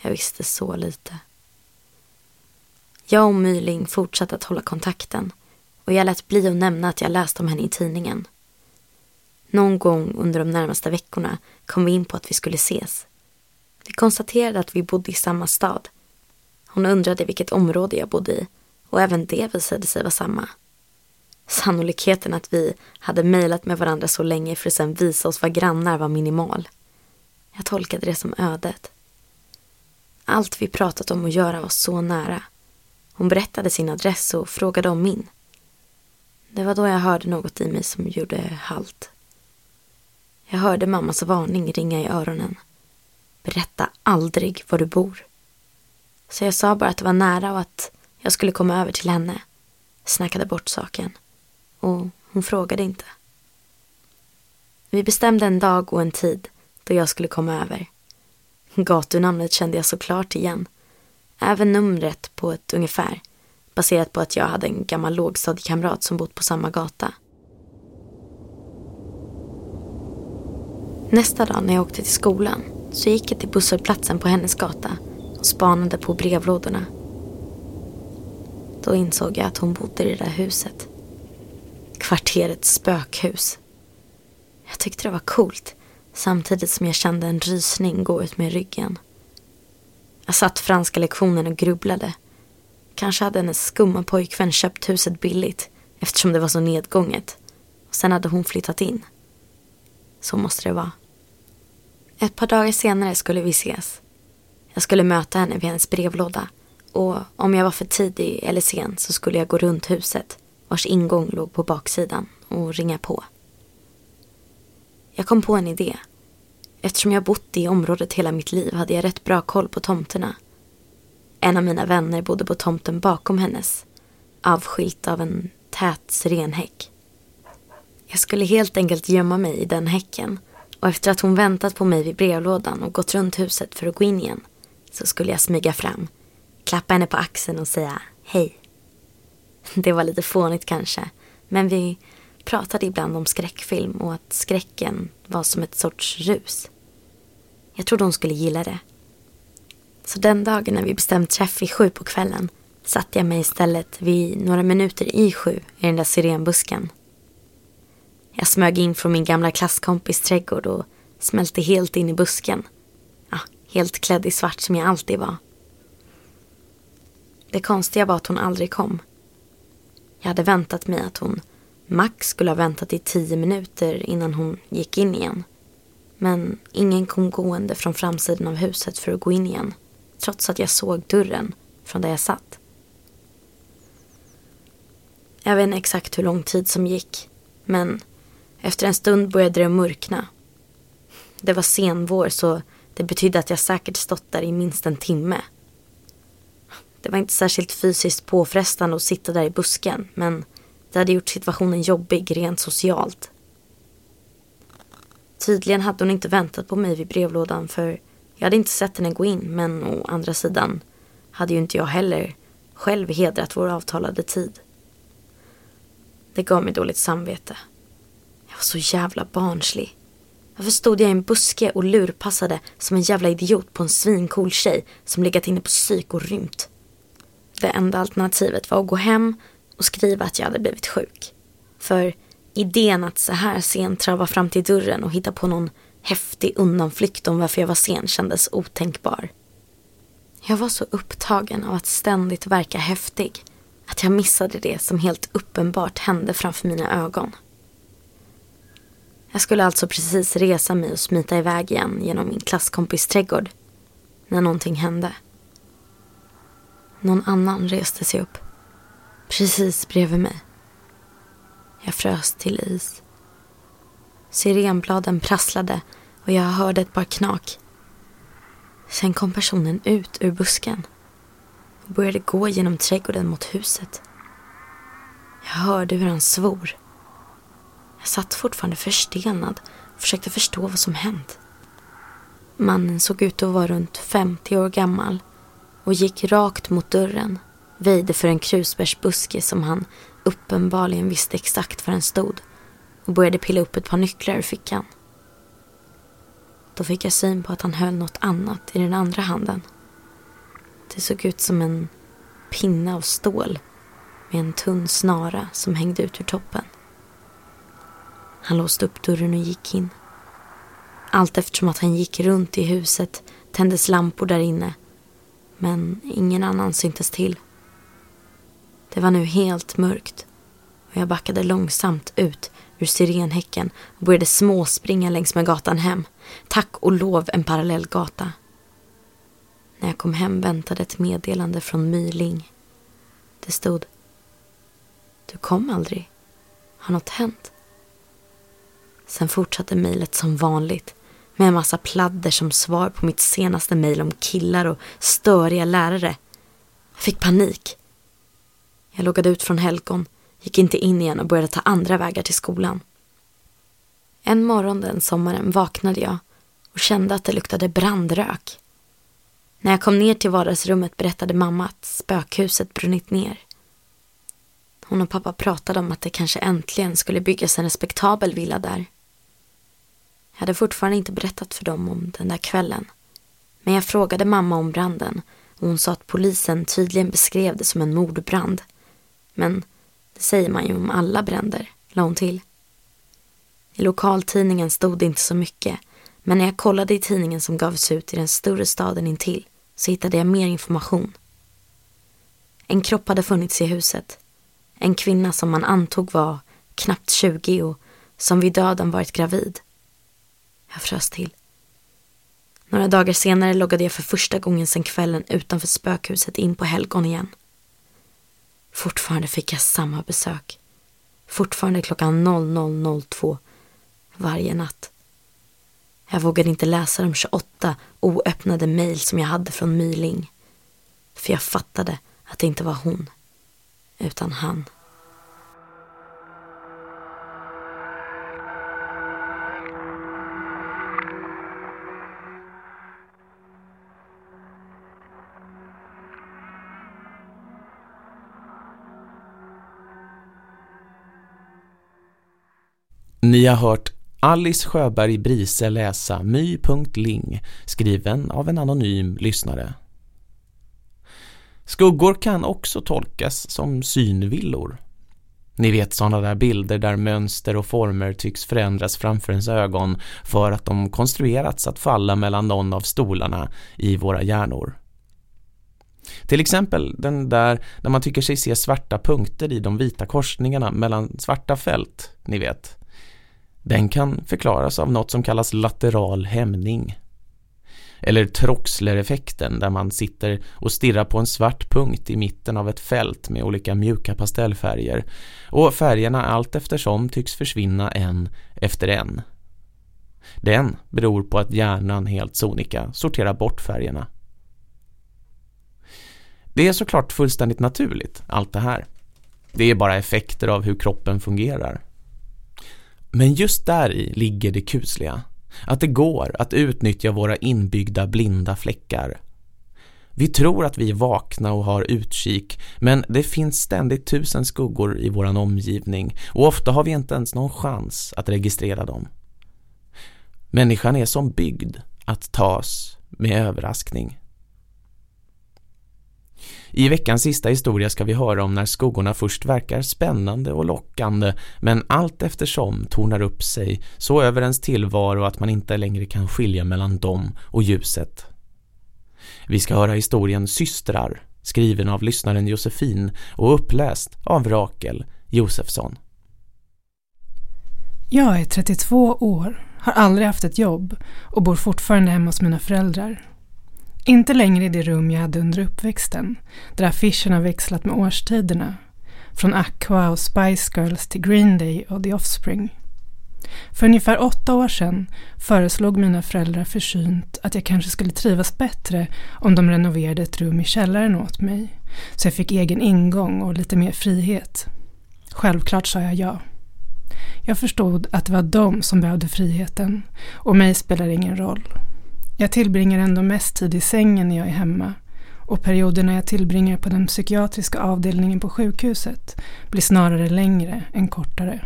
[SPEAKER 4] Jag visste så lite. Jag och Myling fortsatte att hålla kontakten och jag lät bli att nämna att jag läst om henne i tidningen. Någon gång under de närmaste veckorna kom vi in på att vi skulle ses. Vi konstaterade att vi bodde i samma stad. Hon undrade vilket område jag bodde i och även det visade sig vara samma. Sannolikheten att vi hade mejlat med varandra så länge för att sen visa oss vara grannar var minimal. Jag tolkade det som ödet. Allt vi pratat om att göra var så nära. Hon berättade sin adress och frågade om min. Det var då jag hörde något i mig som gjorde halt. Jag hörde mammas varning ringa i öronen. Berätta aldrig var du bor. Så jag sa bara att det var nära och att jag skulle komma över till henne. Snackade bort saken. Och hon frågade inte. Vi bestämde en dag och en tid då jag skulle komma över. Gatunamnet kände jag såklart igen. Även numret på ett ungefär. Baserat på att jag hade en gammal lågstadiekamrat som bott på samma gata. Nästa dag när jag åkte till skolan så gick jag till busshållplatsen på hennes gata och spanade på brevlådorna. Då insåg jag att hon bodde i det där huset. Kvarterets spökhus. Jag tyckte det var coolt samtidigt som jag kände en rysning gå ut med ryggen. Jag satt franska lektionen och grubblade. Kanske hade hennes skumma pojkvän köpt huset billigt eftersom det var så nedgånget. och sen hade hon flyttat in. Så måste det vara. Ett par dagar senare skulle vi ses. Jag skulle möta henne vid hennes brevlåda och om jag var för tidig eller sen så skulle jag gå runt huset vars ingång låg på baksidan och ringa på. Jag kom på en idé. Eftersom jag bott i området hela mitt liv hade jag rätt bra koll på tomterna. En av mina vänner bodde på tomten bakom hennes, avskilt av en tät syrenhäck. Jag skulle helt enkelt gömma mig i den häcken och efter att hon väntat på mig vid brevlådan och gått runt huset för att gå in igen så skulle jag smyga fram, klappa henne på axeln och säga hej. [laughs] Det var lite fånigt kanske, men vi pratade ibland om skräckfilm och att skräcken var som ett sorts rus. Jag trodde hon skulle gilla det. Så den dagen när vi bestämt träff vid sju på kvällen satte jag mig istället vid några minuter i sju i den där syrenbusken. Jag smög in från min gamla klasskompis trädgård och smälte helt in i busken. Ja, helt klädd i svart som jag alltid var. Det konstiga var att hon aldrig kom. Jag hade väntat mig att hon max skulle ha väntat i tio minuter innan hon gick in igen. Men ingen kom gående från framsidan av huset för att gå in igen. Trots att jag såg dörren från där jag satt. Jag vet inte exakt hur lång tid som gick. Men efter en stund började det mörkna. Det var senvår så det betydde att jag säkert stått där i minst en timme. Det var inte särskilt fysiskt påfrestande att sitta där i busken men det hade gjort situationen jobbig rent socialt. Tydligen hade hon inte väntat på mig vid brevlådan för jag hade inte sett henne gå in men å andra sidan hade ju inte jag heller själv hedrat vår avtalade tid. Det gav mig dåligt samvete. Jag var så jävla barnslig. Varför stod jag i en buske och lurpassade som en jävla idiot på en svincool tjej som legat inne på psyk och rymt? Det enda alternativet var att gå hem och skriva att jag hade blivit sjuk. För idén att så här sent trava fram till dörren och hitta på någon häftig undanflykt om varför jag var sen kändes otänkbar. Jag var så upptagen av att ständigt verka häftig att jag missade det som helt uppenbart hände framför mina ögon. Jag skulle alltså precis resa mig och smita iväg igen genom min klasskompis trädgård när någonting hände. Någon annan reste sig upp precis bredvid mig. Jag frös till is. Sirenbladen prasslade och jag hörde ett par knak. Sen kom personen ut ur busken och började gå genom trädgården mot huset. Jag hörde hur han svor. Jag satt fortfarande förstenad och försökte förstå vad som hänt. Mannen såg ut att vara runt 50 år gammal och gick rakt mot dörren, väjde för en krusbärsbuske som han uppenbarligen visste exakt var den stod och började pilla upp ett par nycklar ur fickan. Då fick jag syn på att han höll något annat i den andra handen. Det såg ut som en pinne av stål med en tunn snara som hängde ut ur toppen. Han låste upp dörren och gick in. Allt eftersom att han gick runt i huset tändes lampor där inne. Men ingen annan syntes till. Det var nu helt mörkt och jag backade långsamt ut ur sirenhäcken och började småspringa längs med gatan hem. Tack och lov en parallell gata. När jag kom hem väntade ett meddelande från Myling. Det stod Du kom aldrig. Har något hänt? Sen fortsatte mejlet som vanligt med en massa pladder som svar på mitt senaste mejl om killar och störiga lärare. Jag fick panik. Jag loggade ut från Helgon, gick inte in igen och började ta andra vägar till skolan. En morgon den sommaren vaknade jag och kände att det luktade brandrök. När jag kom ner till vardagsrummet berättade mamma att spökhuset brunnit ner. Hon och pappa pratade om att det kanske äntligen skulle byggas en respektabel villa där. Jag hade fortfarande inte berättat för dem om den där kvällen. Men jag frågade mamma om branden och hon sa att polisen tydligen beskrev det som en mordbrand. Men det säger man ju om alla bränder, la hon till. I lokaltidningen stod det inte så mycket men när jag kollade i tidningen som gavs ut i den större staden intill så hittade jag mer information. En kropp hade funnits i huset. En kvinna som man antog var knappt 20 och som vid döden varit gravid. Jag frös till. Några dagar senare loggade jag för första gången sedan kvällen utanför spökhuset in på helgon igen. Fortfarande fick jag samma besök. Fortfarande klockan 00.02 varje natt. Jag vågade inte läsa de 28 oöppnade mejl som jag hade från Myling. För jag fattade att det inte var hon, utan han.
[SPEAKER 1] Ni har hört Alice Sjöberg Brise läsa My.ling skriven av en anonym lyssnare. Skuggor kan också tolkas som synvillor. Ni vet sådana där bilder där mönster och former tycks förändras framför ens ögon för att de konstruerats att falla mellan någon av stolarna i våra hjärnor. Till exempel den där när man tycker sig se svarta punkter i de vita korsningarna mellan svarta fält, ni vet. Den kan förklaras av något som kallas lateral hämning. Eller Troxler-effekten där man sitter och stirrar på en svart punkt i mitten av ett fält med olika mjuka pastellfärger och färgerna allt eftersom tycks försvinna en efter en. Den beror på att hjärnan helt sonika sorterar bort färgerna. Det är såklart fullständigt naturligt, allt det här. Det är bara effekter av hur kroppen fungerar. Men just där i ligger det kusliga. Att det går att utnyttja våra inbyggda blinda fläckar. Vi tror att vi är vakna och har utkik men det finns ständigt tusen skuggor i vår omgivning och ofta har vi inte ens någon chans att registrera dem. Människan är som byggd att tas med överraskning. I veckans sista historia ska vi höra om när skuggorna först verkar spännande och lockande men allt eftersom tornar upp sig så över ens tillvaro att man inte längre kan skilja mellan dem och ljuset. Vi ska höra historien Systrar, skriven av lyssnaren Josefin och uppläst av Rakel Josefsson.
[SPEAKER 5] Jag är 32 år, har aldrig haft ett jobb och bor fortfarande hemma hos mina föräldrar. Inte längre i det rum jag hade under uppväxten, där affischerna växlat med årstiderna. Från Aqua och Spice Girls till Green Day och The Offspring. För ungefär åtta år sedan föreslog mina föräldrar försynt att jag kanske skulle trivas bättre om de renoverade ett rum i källaren åt mig. Så jag fick egen ingång och lite mer frihet. Självklart sa jag ja. Jag förstod att det var de som behövde friheten och mig spelar ingen roll. Jag tillbringar ändå mest tid i sängen när jag är hemma och perioderna jag tillbringar på den psykiatriska avdelningen på sjukhuset blir snarare längre än kortare.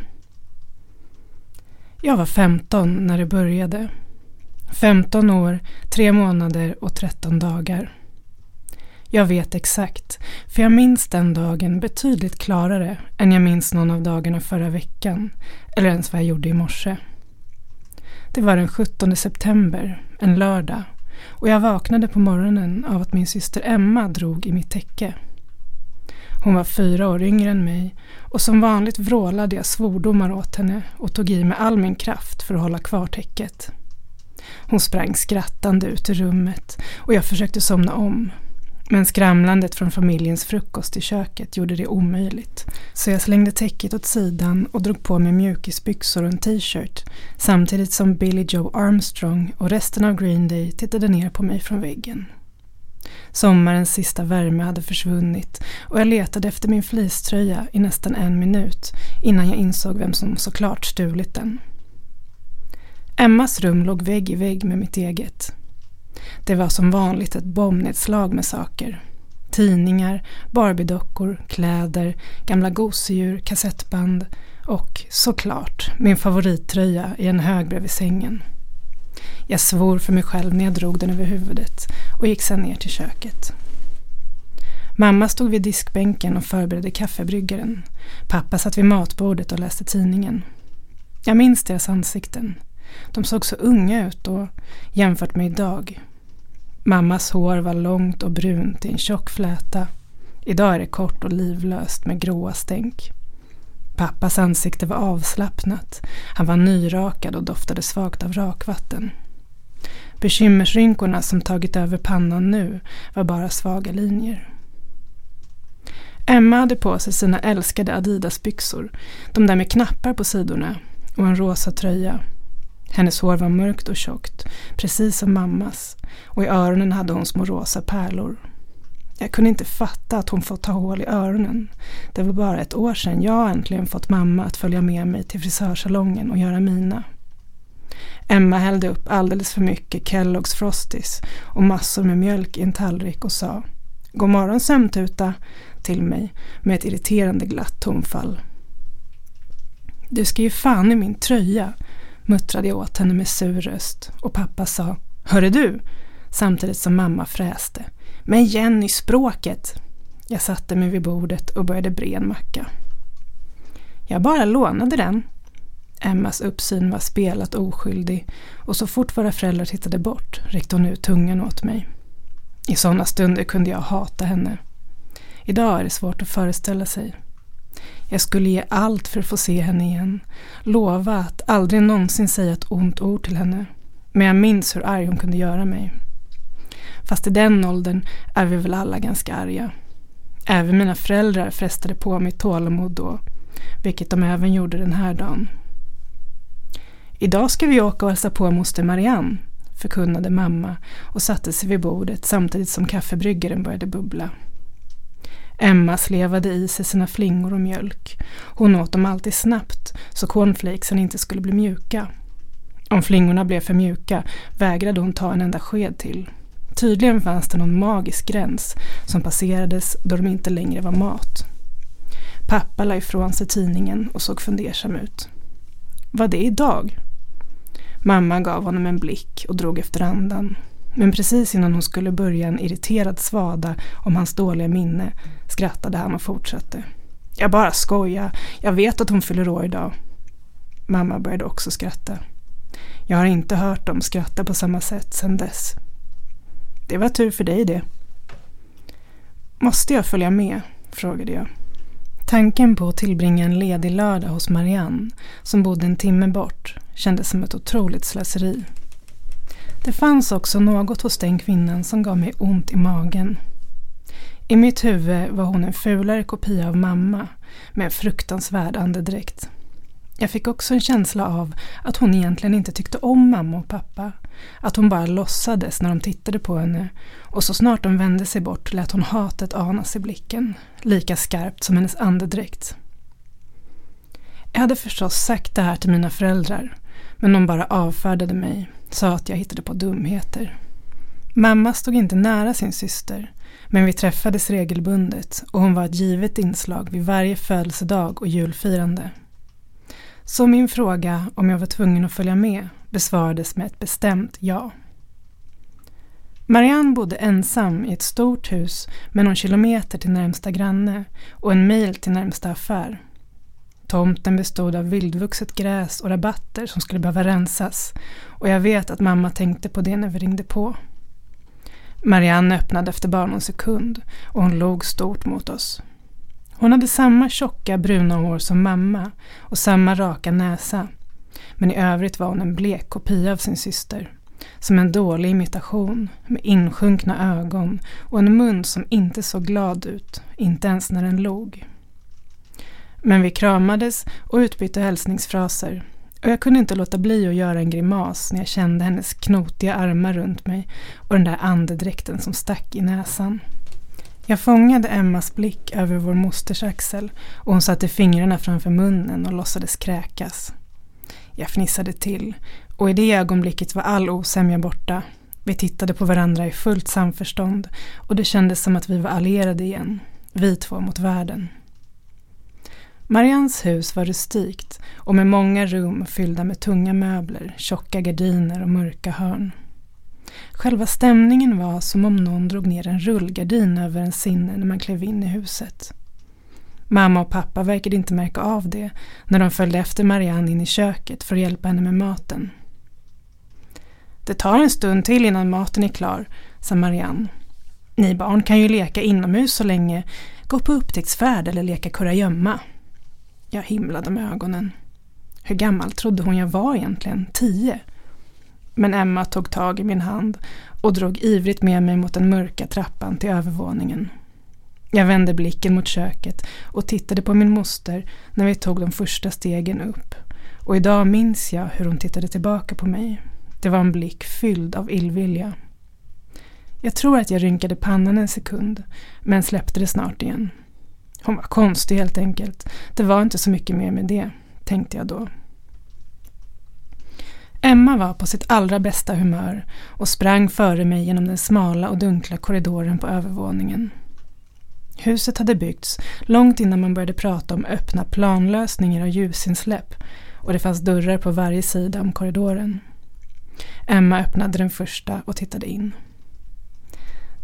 [SPEAKER 5] Jag var 15 när det började. 15 år, 3 månader och 13 dagar. Jag vet exakt, för jag minns den dagen betydligt klarare än jag minns någon av dagarna förra veckan eller ens vad jag gjorde i morse. Det var den 17 september, en lördag, och jag vaknade på morgonen av att min syster Emma drog i mitt täcke. Hon var fyra år yngre än mig och som vanligt vrålade jag svordomar åt henne och tog i med all min kraft för att hålla kvar täcket. Hon sprang skrattande ut ur rummet och jag försökte somna om men skramlandet från familjens frukost i köket gjorde det omöjligt. Så jag slängde täcket åt sidan och drog på mig mjukisbyxor och en t-shirt samtidigt som Billy Joe Armstrong och resten av Green Day tittade ner på mig från väggen. Sommarens sista värme hade försvunnit och jag letade efter min fleecetröja i nästan en minut innan jag insåg vem som såklart stulit den. Emmas rum låg vägg i vägg med mitt eget. Det var som vanligt ett bombnedslag med saker. Tidningar, barbiedockor, kläder, gamla gosedjur, kassettband och såklart min favorittröja i en hög bredvid sängen. Jag svor för mig själv när jag drog den över huvudet och gick sedan ner till köket. Mamma stod vid diskbänken och förberedde kaffebryggaren. Pappa satt vid matbordet och läste tidningen. Jag minns deras ansikten. De såg så unga ut och jämfört med idag Mammas hår var långt och brunt i en tjock fläta. Idag är det kort och livlöst med gråa stänk. Pappas ansikte var avslappnat. Han var nyrakad och doftade svagt av rakvatten. Bekymmersrynkorna som tagit över pannan nu var bara svaga linjer. Emma hade på sig sina älskade Adidas-byxor, de där med knappar på sidorna, och en rosa tröja. Hennes hår var mörkt och tjockt, precis som mammas, och i öronen hade hon små rosa pärlor. Jag kunde inte fatta att hon fått ta hål i öronen. Det var bara ett år sedan jag äntligen fått mamma att följa med mig till frisörsalongen och göra mina. Emma hällde upp alldeles för mycket Kelloggs Frosties och massor med mjölk i en tallrik och sa God morgon sömntuta till mig med ett irriterande glatt tonfall. Du ska ju fan i min tröja, muttrade jag åt henne med sur röst och pappa sa Hörru du, samtidigt som mamma fräste. Men Jenny, språket! Jag satte mig vid bordet och började bre en macka. Jag bara lånade den. Emmas uppsyn var spelat oskyldig och så fort våra föräldrar tittade bort räckte hon ut tungan åt mig. I sådana stunder kunde jag hata henne. Idag är det svårt att föreställa sig. Jag skulle ge allt för att få se henne igen. Lova att aldrig någonsin säga ett ont ord till henne. Men jag minns hur arg hon kunde göra mig. Fast i den åldern är vi väl alla ganska arga. Även mina föräldrar frestade på mitt tålamod då, vilket de även gjorde den här dagen. Idag ska vi åka och hälsa på moster Marianne, förkunnade mamma och satte sig vid bordet samtidigt som kaffebryggaren började bubbla. Emma slevade i sig sina flingor och mjölk. Hon åt dem alltid snabbt så cornflakesen inte skulle bli mjuka. Om flingorna blev för mjuka vägrade hon ta en enda sked till. Tydligen fanns det någon magisk gräns som passerades då de inte längre var mat. Pappa la ifrån sig tidningen och såg fundersam ut. Var det idag? Mamma gav honom en blick och drog efter andan. Men precis innan hon skulle börja en irriterad svada om hans dåliga minne skrattade han och fortsatte. Jag bara skojar. Jag vet att hon fyller år idag. Mamma började också skratta. Jag har inte hört dem skratta på samma sätt sedan dess. Det var tur för dig det. Måste jag följa med? frågade jag. Tanken på att tillbringa en ledig lördag hos Marianne, som bodde en timme bort, kändes som ett otroligt slöseri. Det fanns också något hos den kvinnan som gav mig ont i magen. I mitt huvud var hon en fulare kopia av mamma med en fruktansvärd andedräkt. Jag fick också en känsla av att hon egentligen inte tyckte om mamma och pappa. Att hon bara låtsades när de tittade på henne och så snart de vände sig bort lät hon hatet anas i blicken, lika skarpt som hennes andedräkt. Jag hade förstås sagt det här till mina föräldrar, men de bara avfärdade mig, sa att jag hittade på dumheter. Mamma stod inte nära sin syster, men vi träffades regelbundet och hon var ett givet inslag vid varje födelsedag och julfirande. Så min fråga om jag var tvungen att följa med besvarades med ett bestämt ja. Marianne bodde ensam i ett stort hus med någon kilometer till närmsta granne och en mil till närmsta affär. Tomten bestod av vildvuxet gräs och rabatter som skulle behöva rensas och jag vet att mamma tänkte på det när vi ringde på. Marianne öppnade efter bara någon sekund och hon log stort mot oss. Hon hade samma tjocka bruna hår som mamma och samma raka näsa. Men i övrigt var hon en blek kopia av sin syster. Som en dålig imitation med insjunkna ögon och en mun som inte såg glad ut, inte ens när den log. Men vi kramades och utbytte hälsningsfraser och jag kunde inte låta bli att göra en grimas när jag kände hennes knotiga armar runt mig och den där andedräkten som stack i näsan. Jag fångade Emmas blick över vår mosters axel och hon satte fingrarna framför munnen och låtsades kräkas. Jag fnissade till och i det ögonblicket var all osämja borta. Vi tittade på varandra i fullt samförstånd och det kändes som att vi var allierade igen, vi två mot världen. Marians hus var rustikt och med många rum fyllda med tunga möbler, tjocka gardiner och mörka hörn. Själva stämningen var som om någon drog ner en rullgardin över en sinne när man klev in i huset. Mamma och pappa verkade inte märka av det när de följde efter Marianne in i köket för att hjälpa henne med maten. Det tar en stund till innan maten är klar, sa Marianne. Ni barn kan ju leka inomhus så länge, gå på upptäcktsfärd eller leka kurragömma. Jag himlade med ögonen. Hur gammal trodde hon jag var egentligen? Tio? Men Emma tog tag i min hand och drog ivrigt med mig mot den mörka trappan till övervåningen. Jag vände blicken mot köket och tittade på min moster när vi tog de första stegen upp. Och idag minns jag hur hon tittade tillbaka på mig. Det var en blick fylld av illvilja. Jag tror att jag rynkade pannan en sekund, men släppte det snart igen. Hon var konstig helt enkelt. Det var inte så mycket mer med det, tänkte jag då. Emma var på sitt allra bästa humör och sprang före mig genom den smala och dunkla korridoren på övervåningen. Huset hade byggts långt innan man började prata om öppna planlösningar och ljusinsläpp och det fanns dörrar på varje sida om korridoren. Emma öppnade den första och tittade in.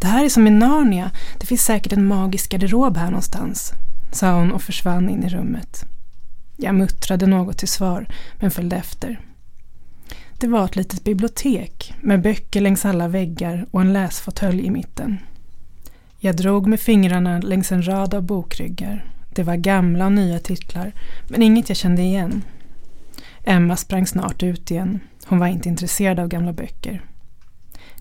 [SPEAKER 5] Det här är som i Narnia, det finns säkert en magisk garderob här någonstans, sa hon och försvann in i rummet. Jag muttrade något till svar, men följde efter. Det var ett litet bibliotek med böcker längs alla väggar och en läsfåtölj i mitten. Jag drog med fingrarna längs en rad av bokryggar. Det var gamla och nya titlar, men inget jag kände igen. Emma sprang snart ut igen. Hon var inte intresserad av gamla böcker.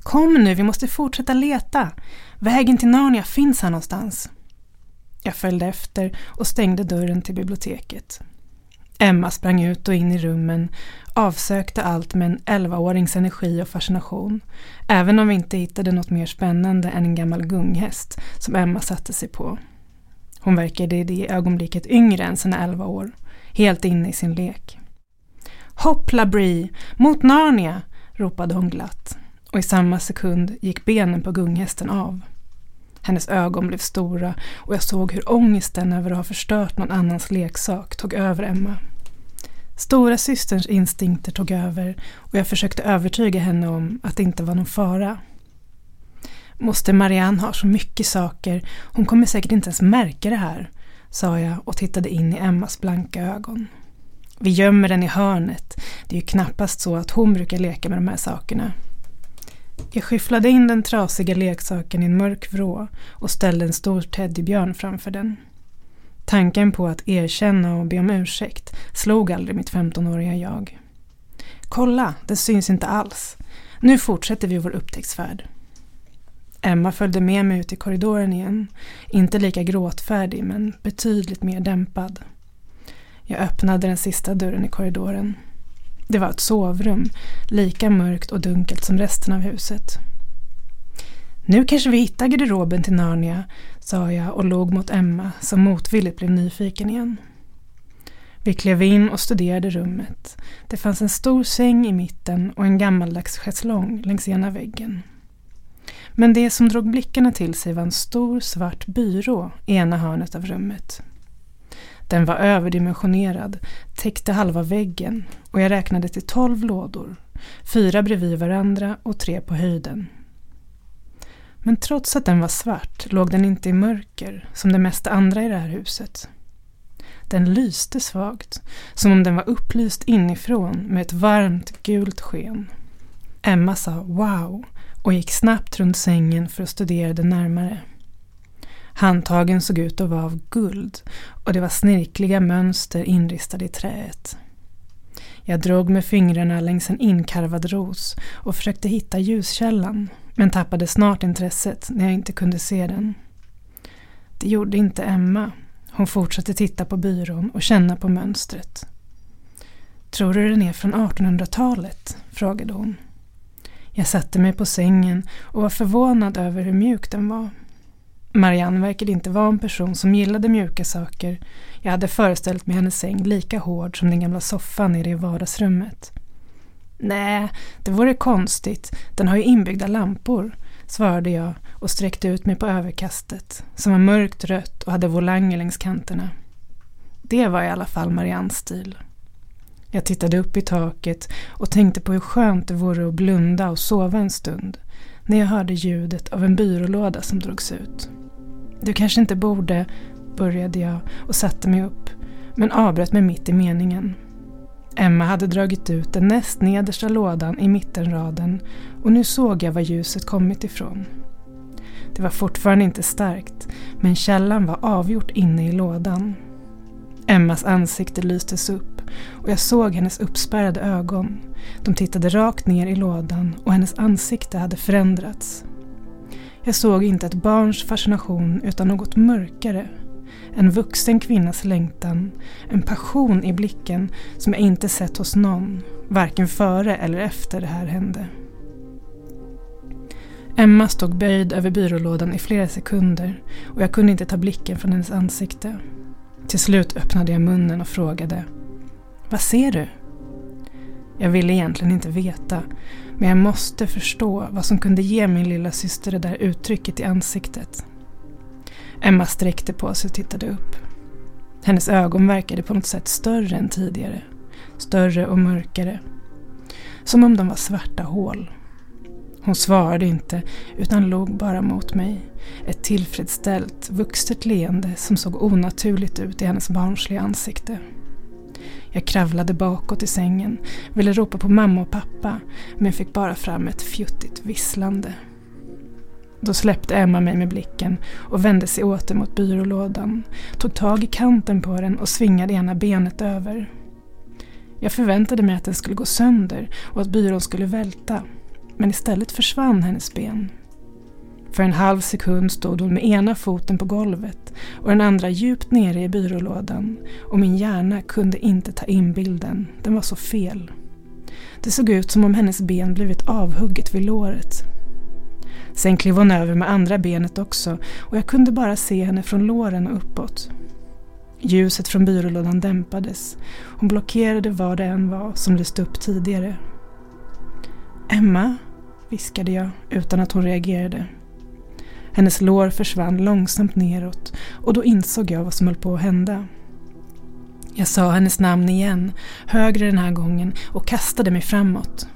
[SPEAKER 5] Kom nu, vi måste fortsätta leta. Vägen till Narnia finns här någonstans. Jag följde efter och stängde dörren till biblioteket. Emma sprang ut och in i rummen, avsökte allt med en elvaårings energi och fascination. Även om vi inte hittade något mer spännande än en gammal gunghäst som Emma satte sig på. Hon verkade i det ögonblicket yngre än sina elva år, helt inne i sin lek. Hoppla Brie, mot Narnia! ropade hon glatt och i samma sekund gick benen på gunghästen av. Hennes ögon blev stora och jag såg hur ångesten över att ha förstört någon annans leksak tog över Emma. Stora systerns instinkter tog över och jag försökte övertyga henne om att det inte var någon fara. Moster Marianne har så mycket saker, hon kommer säkert inte ens märka det här, sa jag och tittade in i Emmas blanka ögon. Vi gömmer den i hörnet, det är ju knappast så att hon brukar leka med de här sakerna. Jag skyfflade in den trasiga leksaken i en mörk vrå och ställde en stor teddybjörn framför den. Tanken på att erkänna och be om ursäkt slog aldrig mitt 15-åriga jag. Kolla, det syns inte alls. Nu fortsätter vi vår upptäcktsfärd. Emma följde med mig ut i korridoren igen. Inte lika gråtfärdig men betydligt mer dämpad. Jag öppnade den sista dörren i korridoren. Det var ett sovrum, lika mörkt och dunkelt som resten av huset. Nu kanske vi hittar garderoben till Narnia, sa jag och låg mot Emma som motvilligt blev nyfiken igen. Vi klev in och studerade rummet. Det fanns en stor säng i mitten och en gammaldags schäslong längs ena väggen. Men det som drog blickarna till sig var en stor svart byrå i ena hörnet av rummet. Den var överdimensionerad, täckte halva väggen och jag räknade till tolv lådor. Fyra bredvid varandra och tre på höjden. Men trots att den var svart låg den inte i mörker som det mesta andra i det här huset. Den lyste svagt, som om den var upplyst inifrån med ett varmt gult sken. Emma sa wow och gick snabbt runt sängen för att studera den närmare. Handtagen såg ut att vara av guld och det var snirkliga mönster inristade i träet. Jag drog med fingrarna längs en inkarvad ros och försökte hitta ljuskällan men tappade snart intresset när jag inte kunde se den. Det gjorde inte Emma. Hon fortsatte titta på byrån och känna på mönstret. Tror du den är från 1800-talet? frågade hon. Jag satte mig på sängen och var förvånad över hur mjuk den var. Marianne verkade inte vara en person som gillade mjuka saker. Jag hade föreställt mig hennes säng lika hård som den gamla soffan nere i vardagsrummet. Nej, det vore konstigt. Den har ju inbyggda lampor, svarade jag och sträckte ut mig på överkastet, som var mörkt rött och hade volanger längs kanterna. Det var i alla fall Mariannes stil. Jag tittade upp i taket och tänkte på hur skönt det vore att blunda och sova en stund när jag hörde ljudet av en byrålåda som drogs ut. Du kanske inte borde, började jag och satte mig upp, men avbröt mig mitt i meningen. Emma hade dragit ut den näst nedersta lådan i mittenraden och nu såg jag var ljuset kommit ifrån. Det var fortfarande inte starkt, men källan var avgjort inne i lådan. Emmas ansikte lystes upp och jag såg hennes uppspärrade ögon. De tittade rakt ner i lådan och hennes ansikte hade förändrats. Jag såg inte ett barns fascination utan något mörkare. En vuxen kvinnas längtan, en passion i blicken som jag inte sett hos någon, varken före eller efter det här hände. Emma stod böjd över byrålådan i flera sekunder och jag kunde inte ta blicken från hennes ansikte. Till slut öppnade jag munnen och frågade Vad ser du? Jag ville egentligen inte veta, men jag måste förstå vad som kunde ge min lilla syster det där uttrycket i ansiktet. Emma sträckte på sig och tittade upp. Hennes ögon verkade på något sätt större än tidigare. Större och mörkare. Som om de var svarta hål. Hon svarade inte utan log bara mot mig. Ett tillfredsställt, vuxet leende som såg onaturligt ut i hennes barnsliga ansikte. Jag kravlade bakåt i sängen, ville ropa på mamma och pappa men fick bara fram ett fjuttigt visslande. Då släppte Emma mig med blicken och vände sig åter mot byrålådan, tog tag i kanten på den och svingade ena benet över. Jag förväntade mig att den skulle gå sönder och att byrån skulle välta men istället försvann hennes ben. För en halv sekund stod hon med ena foten på golvet och den andra djupt nere i byrålådan och min hjärna kunde inte ta in bilden, den var så fel. Det såg ut som om hennes ben blivit avhugget vid låret. Sen klev hon över med andra benet också och jag kunde bara se henne från låren och uppåt. Ljuset från byrålådan dämpades. Hon blockerade vad det än var som lyste upp tidigare. Emma, viskade jag utan att hon reagerade. Hennes lår försvann långsamt neråt och då insåg jag vad som höll på att hända. Jag sa hennes namn igen, högre den här gången och kastade mig framåt.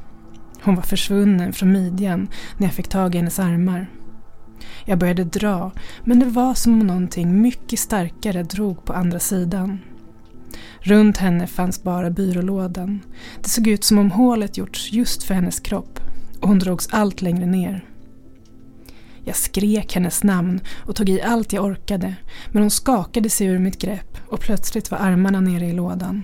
[SPEAKER 5] Hon var försvunnen från midjan när jag fick tag i hennes armar. Jag började dra, men det var som om någonting mycket starkare drog på andra sidan. Runt henne fanns bara byrålådan. Det såg ut som om hålet gjorts just för hennes kropp och hon drogs allt längre ner. Jag skrek hennes namn och tog i allt jag orkade men hon skakade sig ur mitt grepp och plötsligt var armarna nere i lådan.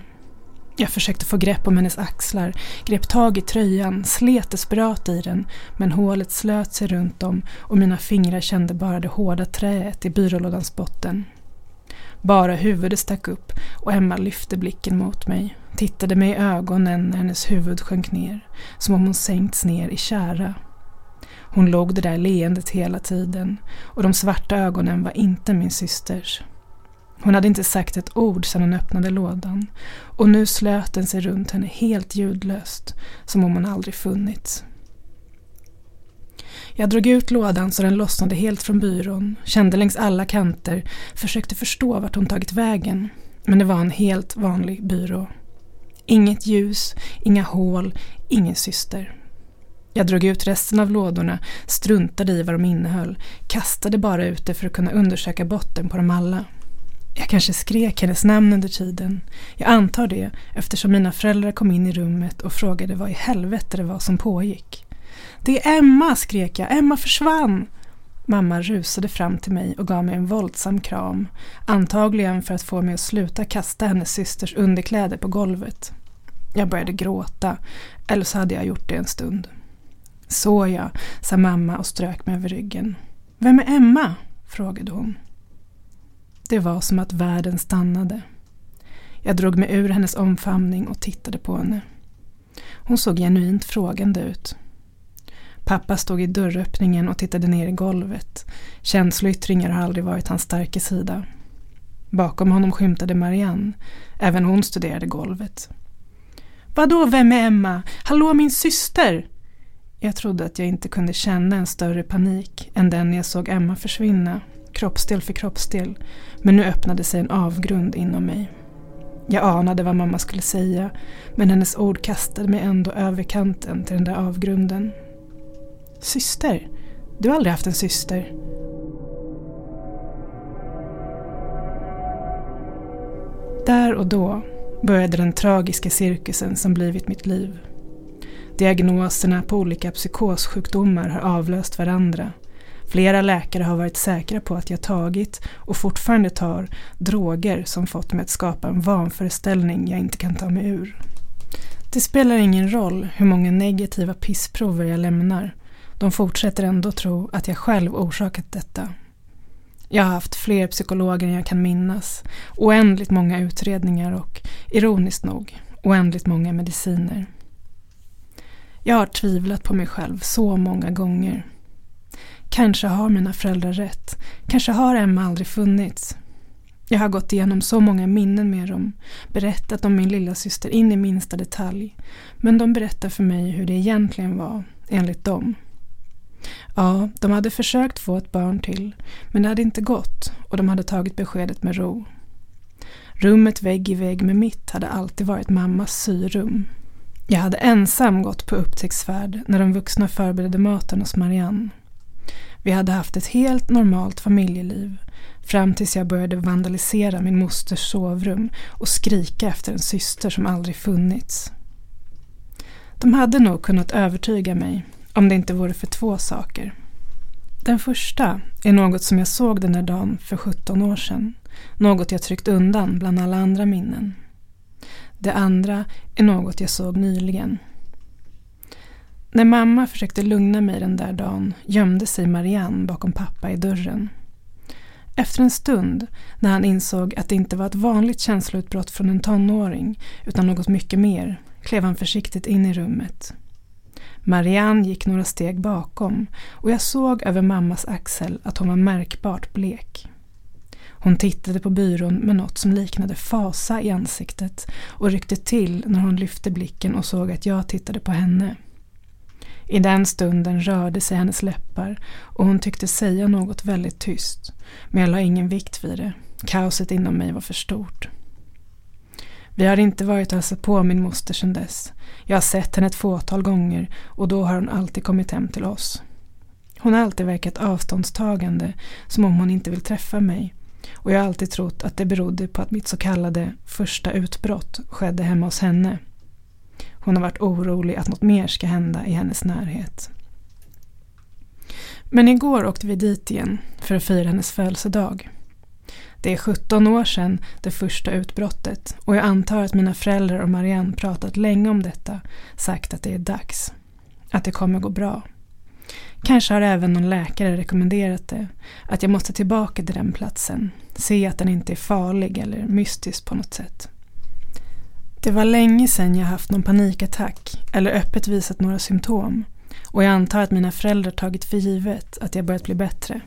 [SPEAKER 5] Jag försökte få grepp om hennes axlar, grep tag i tröjan, slet desperat i den men hålet slöt sig runt om och mina fingrar kände bara det hårda träet i byrålådans botten. Bara huvudet stack upp och Emma lyfte blicken mot mig, tittade mig i ögonen när hennes huvud sjönk ner, som om hon sänkts ner i kära. Hon låg det där leendet hela tiden och de svarta ögonen var inte min systers. Hon hade inte sagt ett ord sedan hon öppnade lådan och nu slöt den sig runt henne helt ljudlöst, som om hon aldrig funnits. Jag drog ut lådan så den lossnade helt från byrån, kände längs alla kanter, försökte förstå vart hon tagit vägen. Men det var en helt vanlig byrå. Inget ljus, inga hål, ingen syster. Jag drog ut resten av lådorna, struntade i vad de innehöll, kastade bara ut det för att kunna undersöka botten på dem alla. Jag kanske skrek hennes namn under tiden. Jag antar det eftersom mina föräldrar kom in i rummet och frågade vad i helvete det var som pågick. Det är Emma, skrek jag. Emma försvann. Mamma rusade fram till mig och gav mig en våldsam kram. Antagligen för att få mig att sluta kasta hennes systers underkläder på golvet. Jag började gråta, eller så hade jag gjort det en stund. ”Såja”, sa mamma och strök mig över ryggen. Vem är Emma? frågade hon. Det var som att världen stannade. Jag drog mig ur hennes omfamning och tittade på henne. Hon såg genuint frågande ut. Pappa stod i dörröppningen och tittade ner i golvet. Känsloyttringar har aldrig varit hans starka sida. Bakom honom skymtade Marianne. Även hon studerade golvet. Vadå, vem är Emma? Hallå, min syster! Jag trodde att jag inte kunde känna en större panik än den jag såg Emma försvinna, kroppsdel för kroppsdel. Men nu öppnade sig en avgrund inom mig. Jag anade vad mamma skulle säga, men hennes ord kastade mig ändå över kanten till den där avgrunden. Syster? Du har aldrig haft en syster? Där och då började den tragiska cirkusen som blivit mitt liv. Diagnoserna på olika psykossjukdomar har avlöst varandra. Flera läkare har varit säkra på att jag tagit och fortfarande tar droger som fått mig att skapa en vanföreställning jag inte kan ta mig ur. Det spelar ingen roll hur många negativa pissprover jag lämnar. De fortsätter ändå tro att jag själv orsakat detta. Jag har haft fler psykologer än jag kan minnas, oändligt många utredningar och, ironiskt nog, oändligt många mediciner. Jag har tvivlat på mig själv så många gånger. Kanske har mina föräldrar rätt. Kanske har Emma aldrig funnits. Jag har gått igenom så många minnen med dem, berättat om min lilla syster in i minsta detalj. Men de berättar för mig hur det egentligen var, enligt dem. Ja, de hade försökt få ett barn till, men det hade inte gått och de hade tagit beskedet med ro. Rummet vägg i vägg med mitt hade alltid varit mammas syrum. Jag hade ensam gått på upptäcktsfärd när de vuxna förberedde maten hos Marianne. Vi hade haft ett helt normalt familjeliv fram tills jag började vandalisera min mosters sovrum och skrika efter en syster som aldrig funnits. De hade nog kunnat övertyga mig om det inte vore för två saker. Den första är något som jag såg den där dagen för 17 år sedan. Något jag tryckt undan bland alla andra minnen. Det andra är något jag såg nyligen. När mamma försökte lugna mig den där dagen gömde sig Marianne bakom pappa i dörren. Efter en stund, när han insåg att det inte var ett vanligt känsloutbrott från en tonåring utan något mycket mer, klev han försiktigt in i rummet. Marianne gick några steg bakom och jag såg över mammas axel att hon var märkbart blek. Hon tittade på byrån med något som liknade fasa i ansiktet och ryckte till när hon lyfte blicken och såg att jag tittade på henne. I den stunden rörde sig hennes läppar och hon tyckte säga något väldigt tyst. Men jag la ingen vikt vid det. Kaoset inom mig var för stort. Vi har inte varit och hälsat på min moster sedan dess. Jag har sett henne ett fåtal gånger och då har hon alltid kommit hem till oss. Hon har alltid verkat avståndstagande, som om hon inte vill träffa mig. Och jag har alltid trott att det berodde på att mitt så kallade första utbrott skedde hemma hos henne. Hon har varit orolig att något mer ska hända i hennes närhet. Men igår åkte vi dit igen för att fira hennes födelsedag. Det är 17 år sedan det första utbrottet och jag antar att mina föräldrar och Marianne pratat länge om detta, sagt att det är dags. Att det kommer gå bra. Kanske har även någon läkare rekommenderat det, att jag måste tillbaka till den platsen, se att den inte är farlig eller mystisk på något sätt. Det var länge sedan jag haft någon panikattack eller öppet visat några symptom och jag antar att mina föräldrar tagit för givet att jag börjat bli bättre.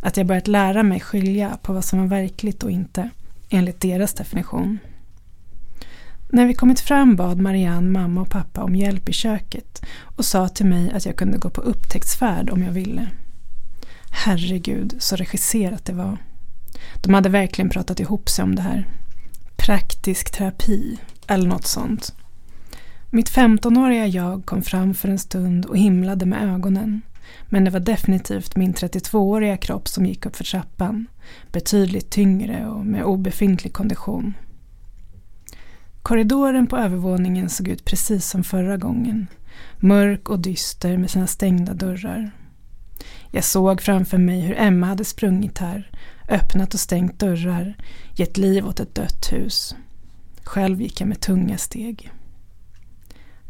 [SPEAKER 5] Att jag börjat lära mig skilja på vad som var verkligt och inte, enligt deras definition. När vi kommit fram bad Marianne mamma och pappa om hjälp i köket och sa till mig att jag kunde gå på upptäcktsfärd om jag ville. Herregud, så regisserat det var. De hade verkligen pratat ihop sig om det här. Praktisk terapi, eller något sånt. Mitt 15-åriga jag kom fram för en stund och himlade med ögonen. Men det var definitivt min 32-åriga kropp som gick upp för trappan. Betydligt tyngre och med obefintlig kondition. Korridoren på övervåningen såg ut precis som förra gången. Mörk och dyster med sina stängda dörrar. Jag såg framför mig hur Emma hade sprungit här, öppnat och stängt dörrar, gett liv åt ett dött hus. Själv gick jag med tunga steg.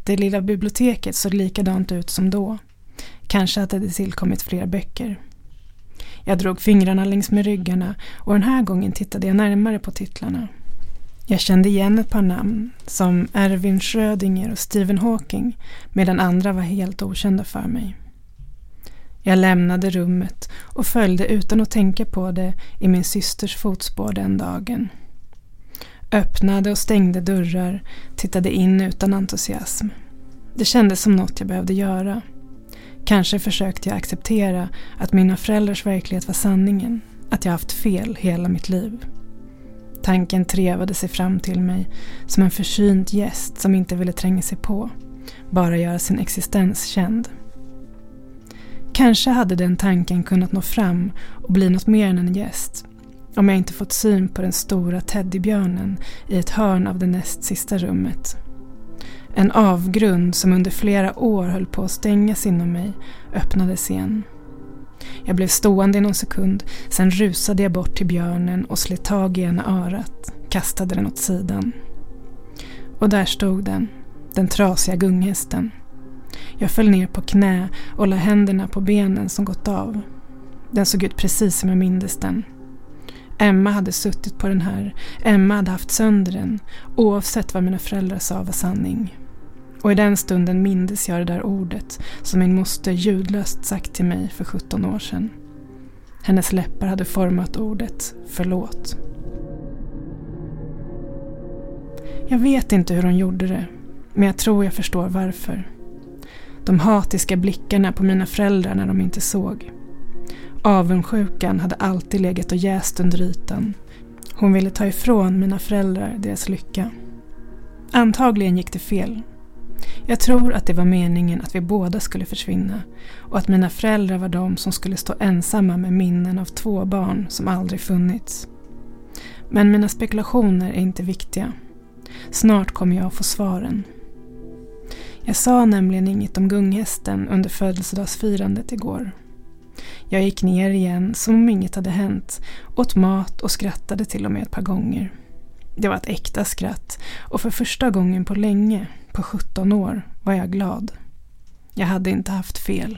[SPEAKER 5] Det lilla biblioteket såg likadant ut som då. Kanske hade det tillkommit fler böcker. Jag drog fingrarna längs med ryggarna och den här gången tittade jag närmare på titlarna. Jag kände igen ett par namn som Erwin Schrödinger och Stephen Hawking medan andra var helt okända för mig. Jag lämnade rummet och följde utan att tänka på det i min systers fotspår den dagen. Öppnade och stängde dörrar, tittade in utan entusiasm. Det kändes som något jag behövde göra. Kanske försökte jag acceptera att mina föräldrars verklighet var sanningen, att jag haft fel hela mitt liv. Tanken trevade sig fram till mig som en försynt gäst som inte ville tränga sig på, bara göra sin existens känd. Kanske hade den tanken kunnat nå fram och bli något mer än en gäst om jag inte fått syn på den stora teddybjörnen i ett hörn av det näst sista rummet. En avgrund som under flera år höll på att stängas inom mig öppnades igen. Jag blev stående i någon sekund, sen rusade jag bort till björnen och slet tag i ena örat, kastade den åt sidan. Och där stod den, den trasiga gunghästen. Jag föll ner på knä och la händerna på benen som gått av. Den såg ut precis som jag mindes den. Emma hade suttit på den här, Emma hade haft sönder den, oavsett vad mina föräldrar sa var sanning. Och i den stunden mindes jag det där ordet som min moster ljudlöst sagt till mig för 17 år sedan. Hennes läppar hade format ordet förlåt. Jag vet inte hur hon gjorde det, men jag tror jag förstår varför. De hatiska blickarna på mina föräldrar när de inte såg. Avundsjukan hade alltid legat och jäst under ytan. Hon ville ta ifrån mina föräldrar deras lycka. Antagligen gick det fel. Jag tror att det var meningen att vi båda skulle försvinna och att mina föräldrar var de som skulle stå ensamma med minnen av två barn som aldrig funnits. Men mina spekulationer är inte viktiga. Snart kommer jag att få svaren. Jag sa nämligen inget om gunghästen under födelsedagsfirandet igår. Jag gick ner igen som om inget hade hänt, åt mat och skrattade till och med ett par gånger. Det var ett äkta skratt och för första gången på länge, på 17 år, var jag glad. Jag hade inte haft fel.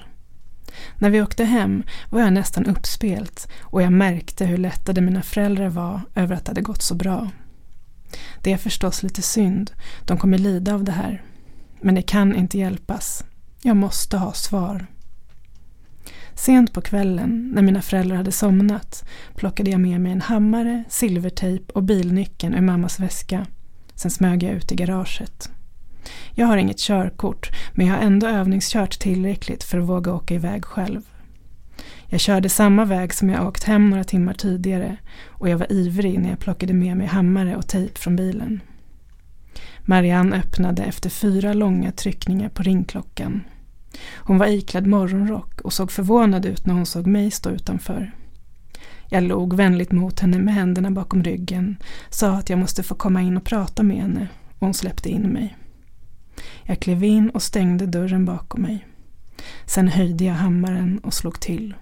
[SPEAKER 5] När vi åkte hem var jag nästan uppspelt och jag märkte hur lättade mina föräldrar var över att det hade gått så bra. Det är förstås lite synd, de kommer lida av det här. Men det kan inte hjälpas. Jag måste ha svar. Sent på kvällen, när mina föräldrar hade somnat, plockade jag med mig en hammare, silvertejp och bilnyckeln ur mammas väska. Sen smög jag ut i garaget. Jag har inget körkort, men jag har ändå övningskört tillräckligt för att våga åka iväg själv. Jag körde samma väg som jag åkt hem några timmar tidigare och jag var ivrig när jag plockade med mig hammare och tejp från bilen. Marianne öppnade efter fyra långa tryckningar på ringklockan. Hon var iklädd morgonrock och såg förvånad ut när hon såg mig stå utanför. Jag log vänligt mot henne med händerna bakom ryggen, sa att jag måste få komma in och prata med henne och hon släppte in mig. Jag klev in och stängde dörren bakom mig. Sen höjde jag hammaren och slog till.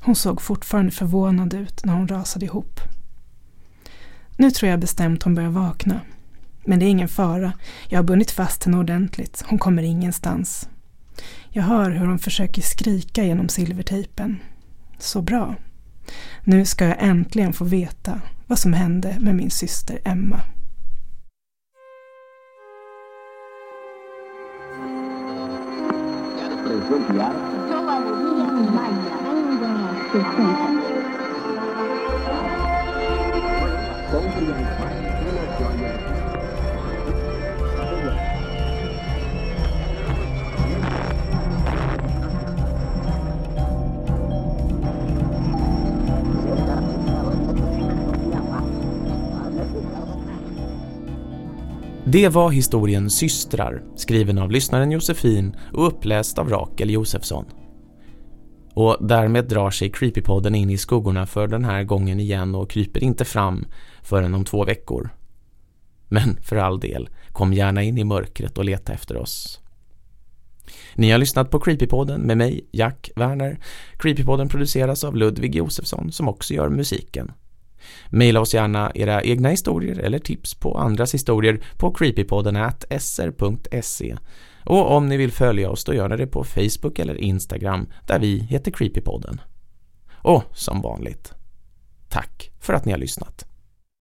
[SPEAKER 5] Hon såg fortfarande förvånad ut när hon rasade ihop. Nu tror jag bestämt hon börjar vakna. Men det är ingen fara. Jag har bundit fast henne ordentligt. Hon kommer ingenstans. Jag hör hur hon försöker skrika genom silvertejpen. Så bra. Nu ska jag äntligen få veta vad som hände med min syster Emma.
[SPEAKER 1] Det var historien Systrar, skriven av lyssnaren Josefin och uppläst av Rakel Josefsson. Och därmed drar sig Creepypodden in i skuggorna för den här gången igen och kryper inte fram förrän om två veckor. Men för all del, kom gärna in i mörkret och leta efter oss. Ni har lyssnat på Creepypodden med mig, Jack Werner. Creepypodden produceras av Ludvig Josefsson som också gör musiken. Maila oss gärna era egna historier eller tips på andras historier på creepypodden sr.se. Och om ni vill följa oss då gör ni det på Facebook eller Instagram där vi heter Creepypodden. Och som vanligt, tack för att ni har lyssnat.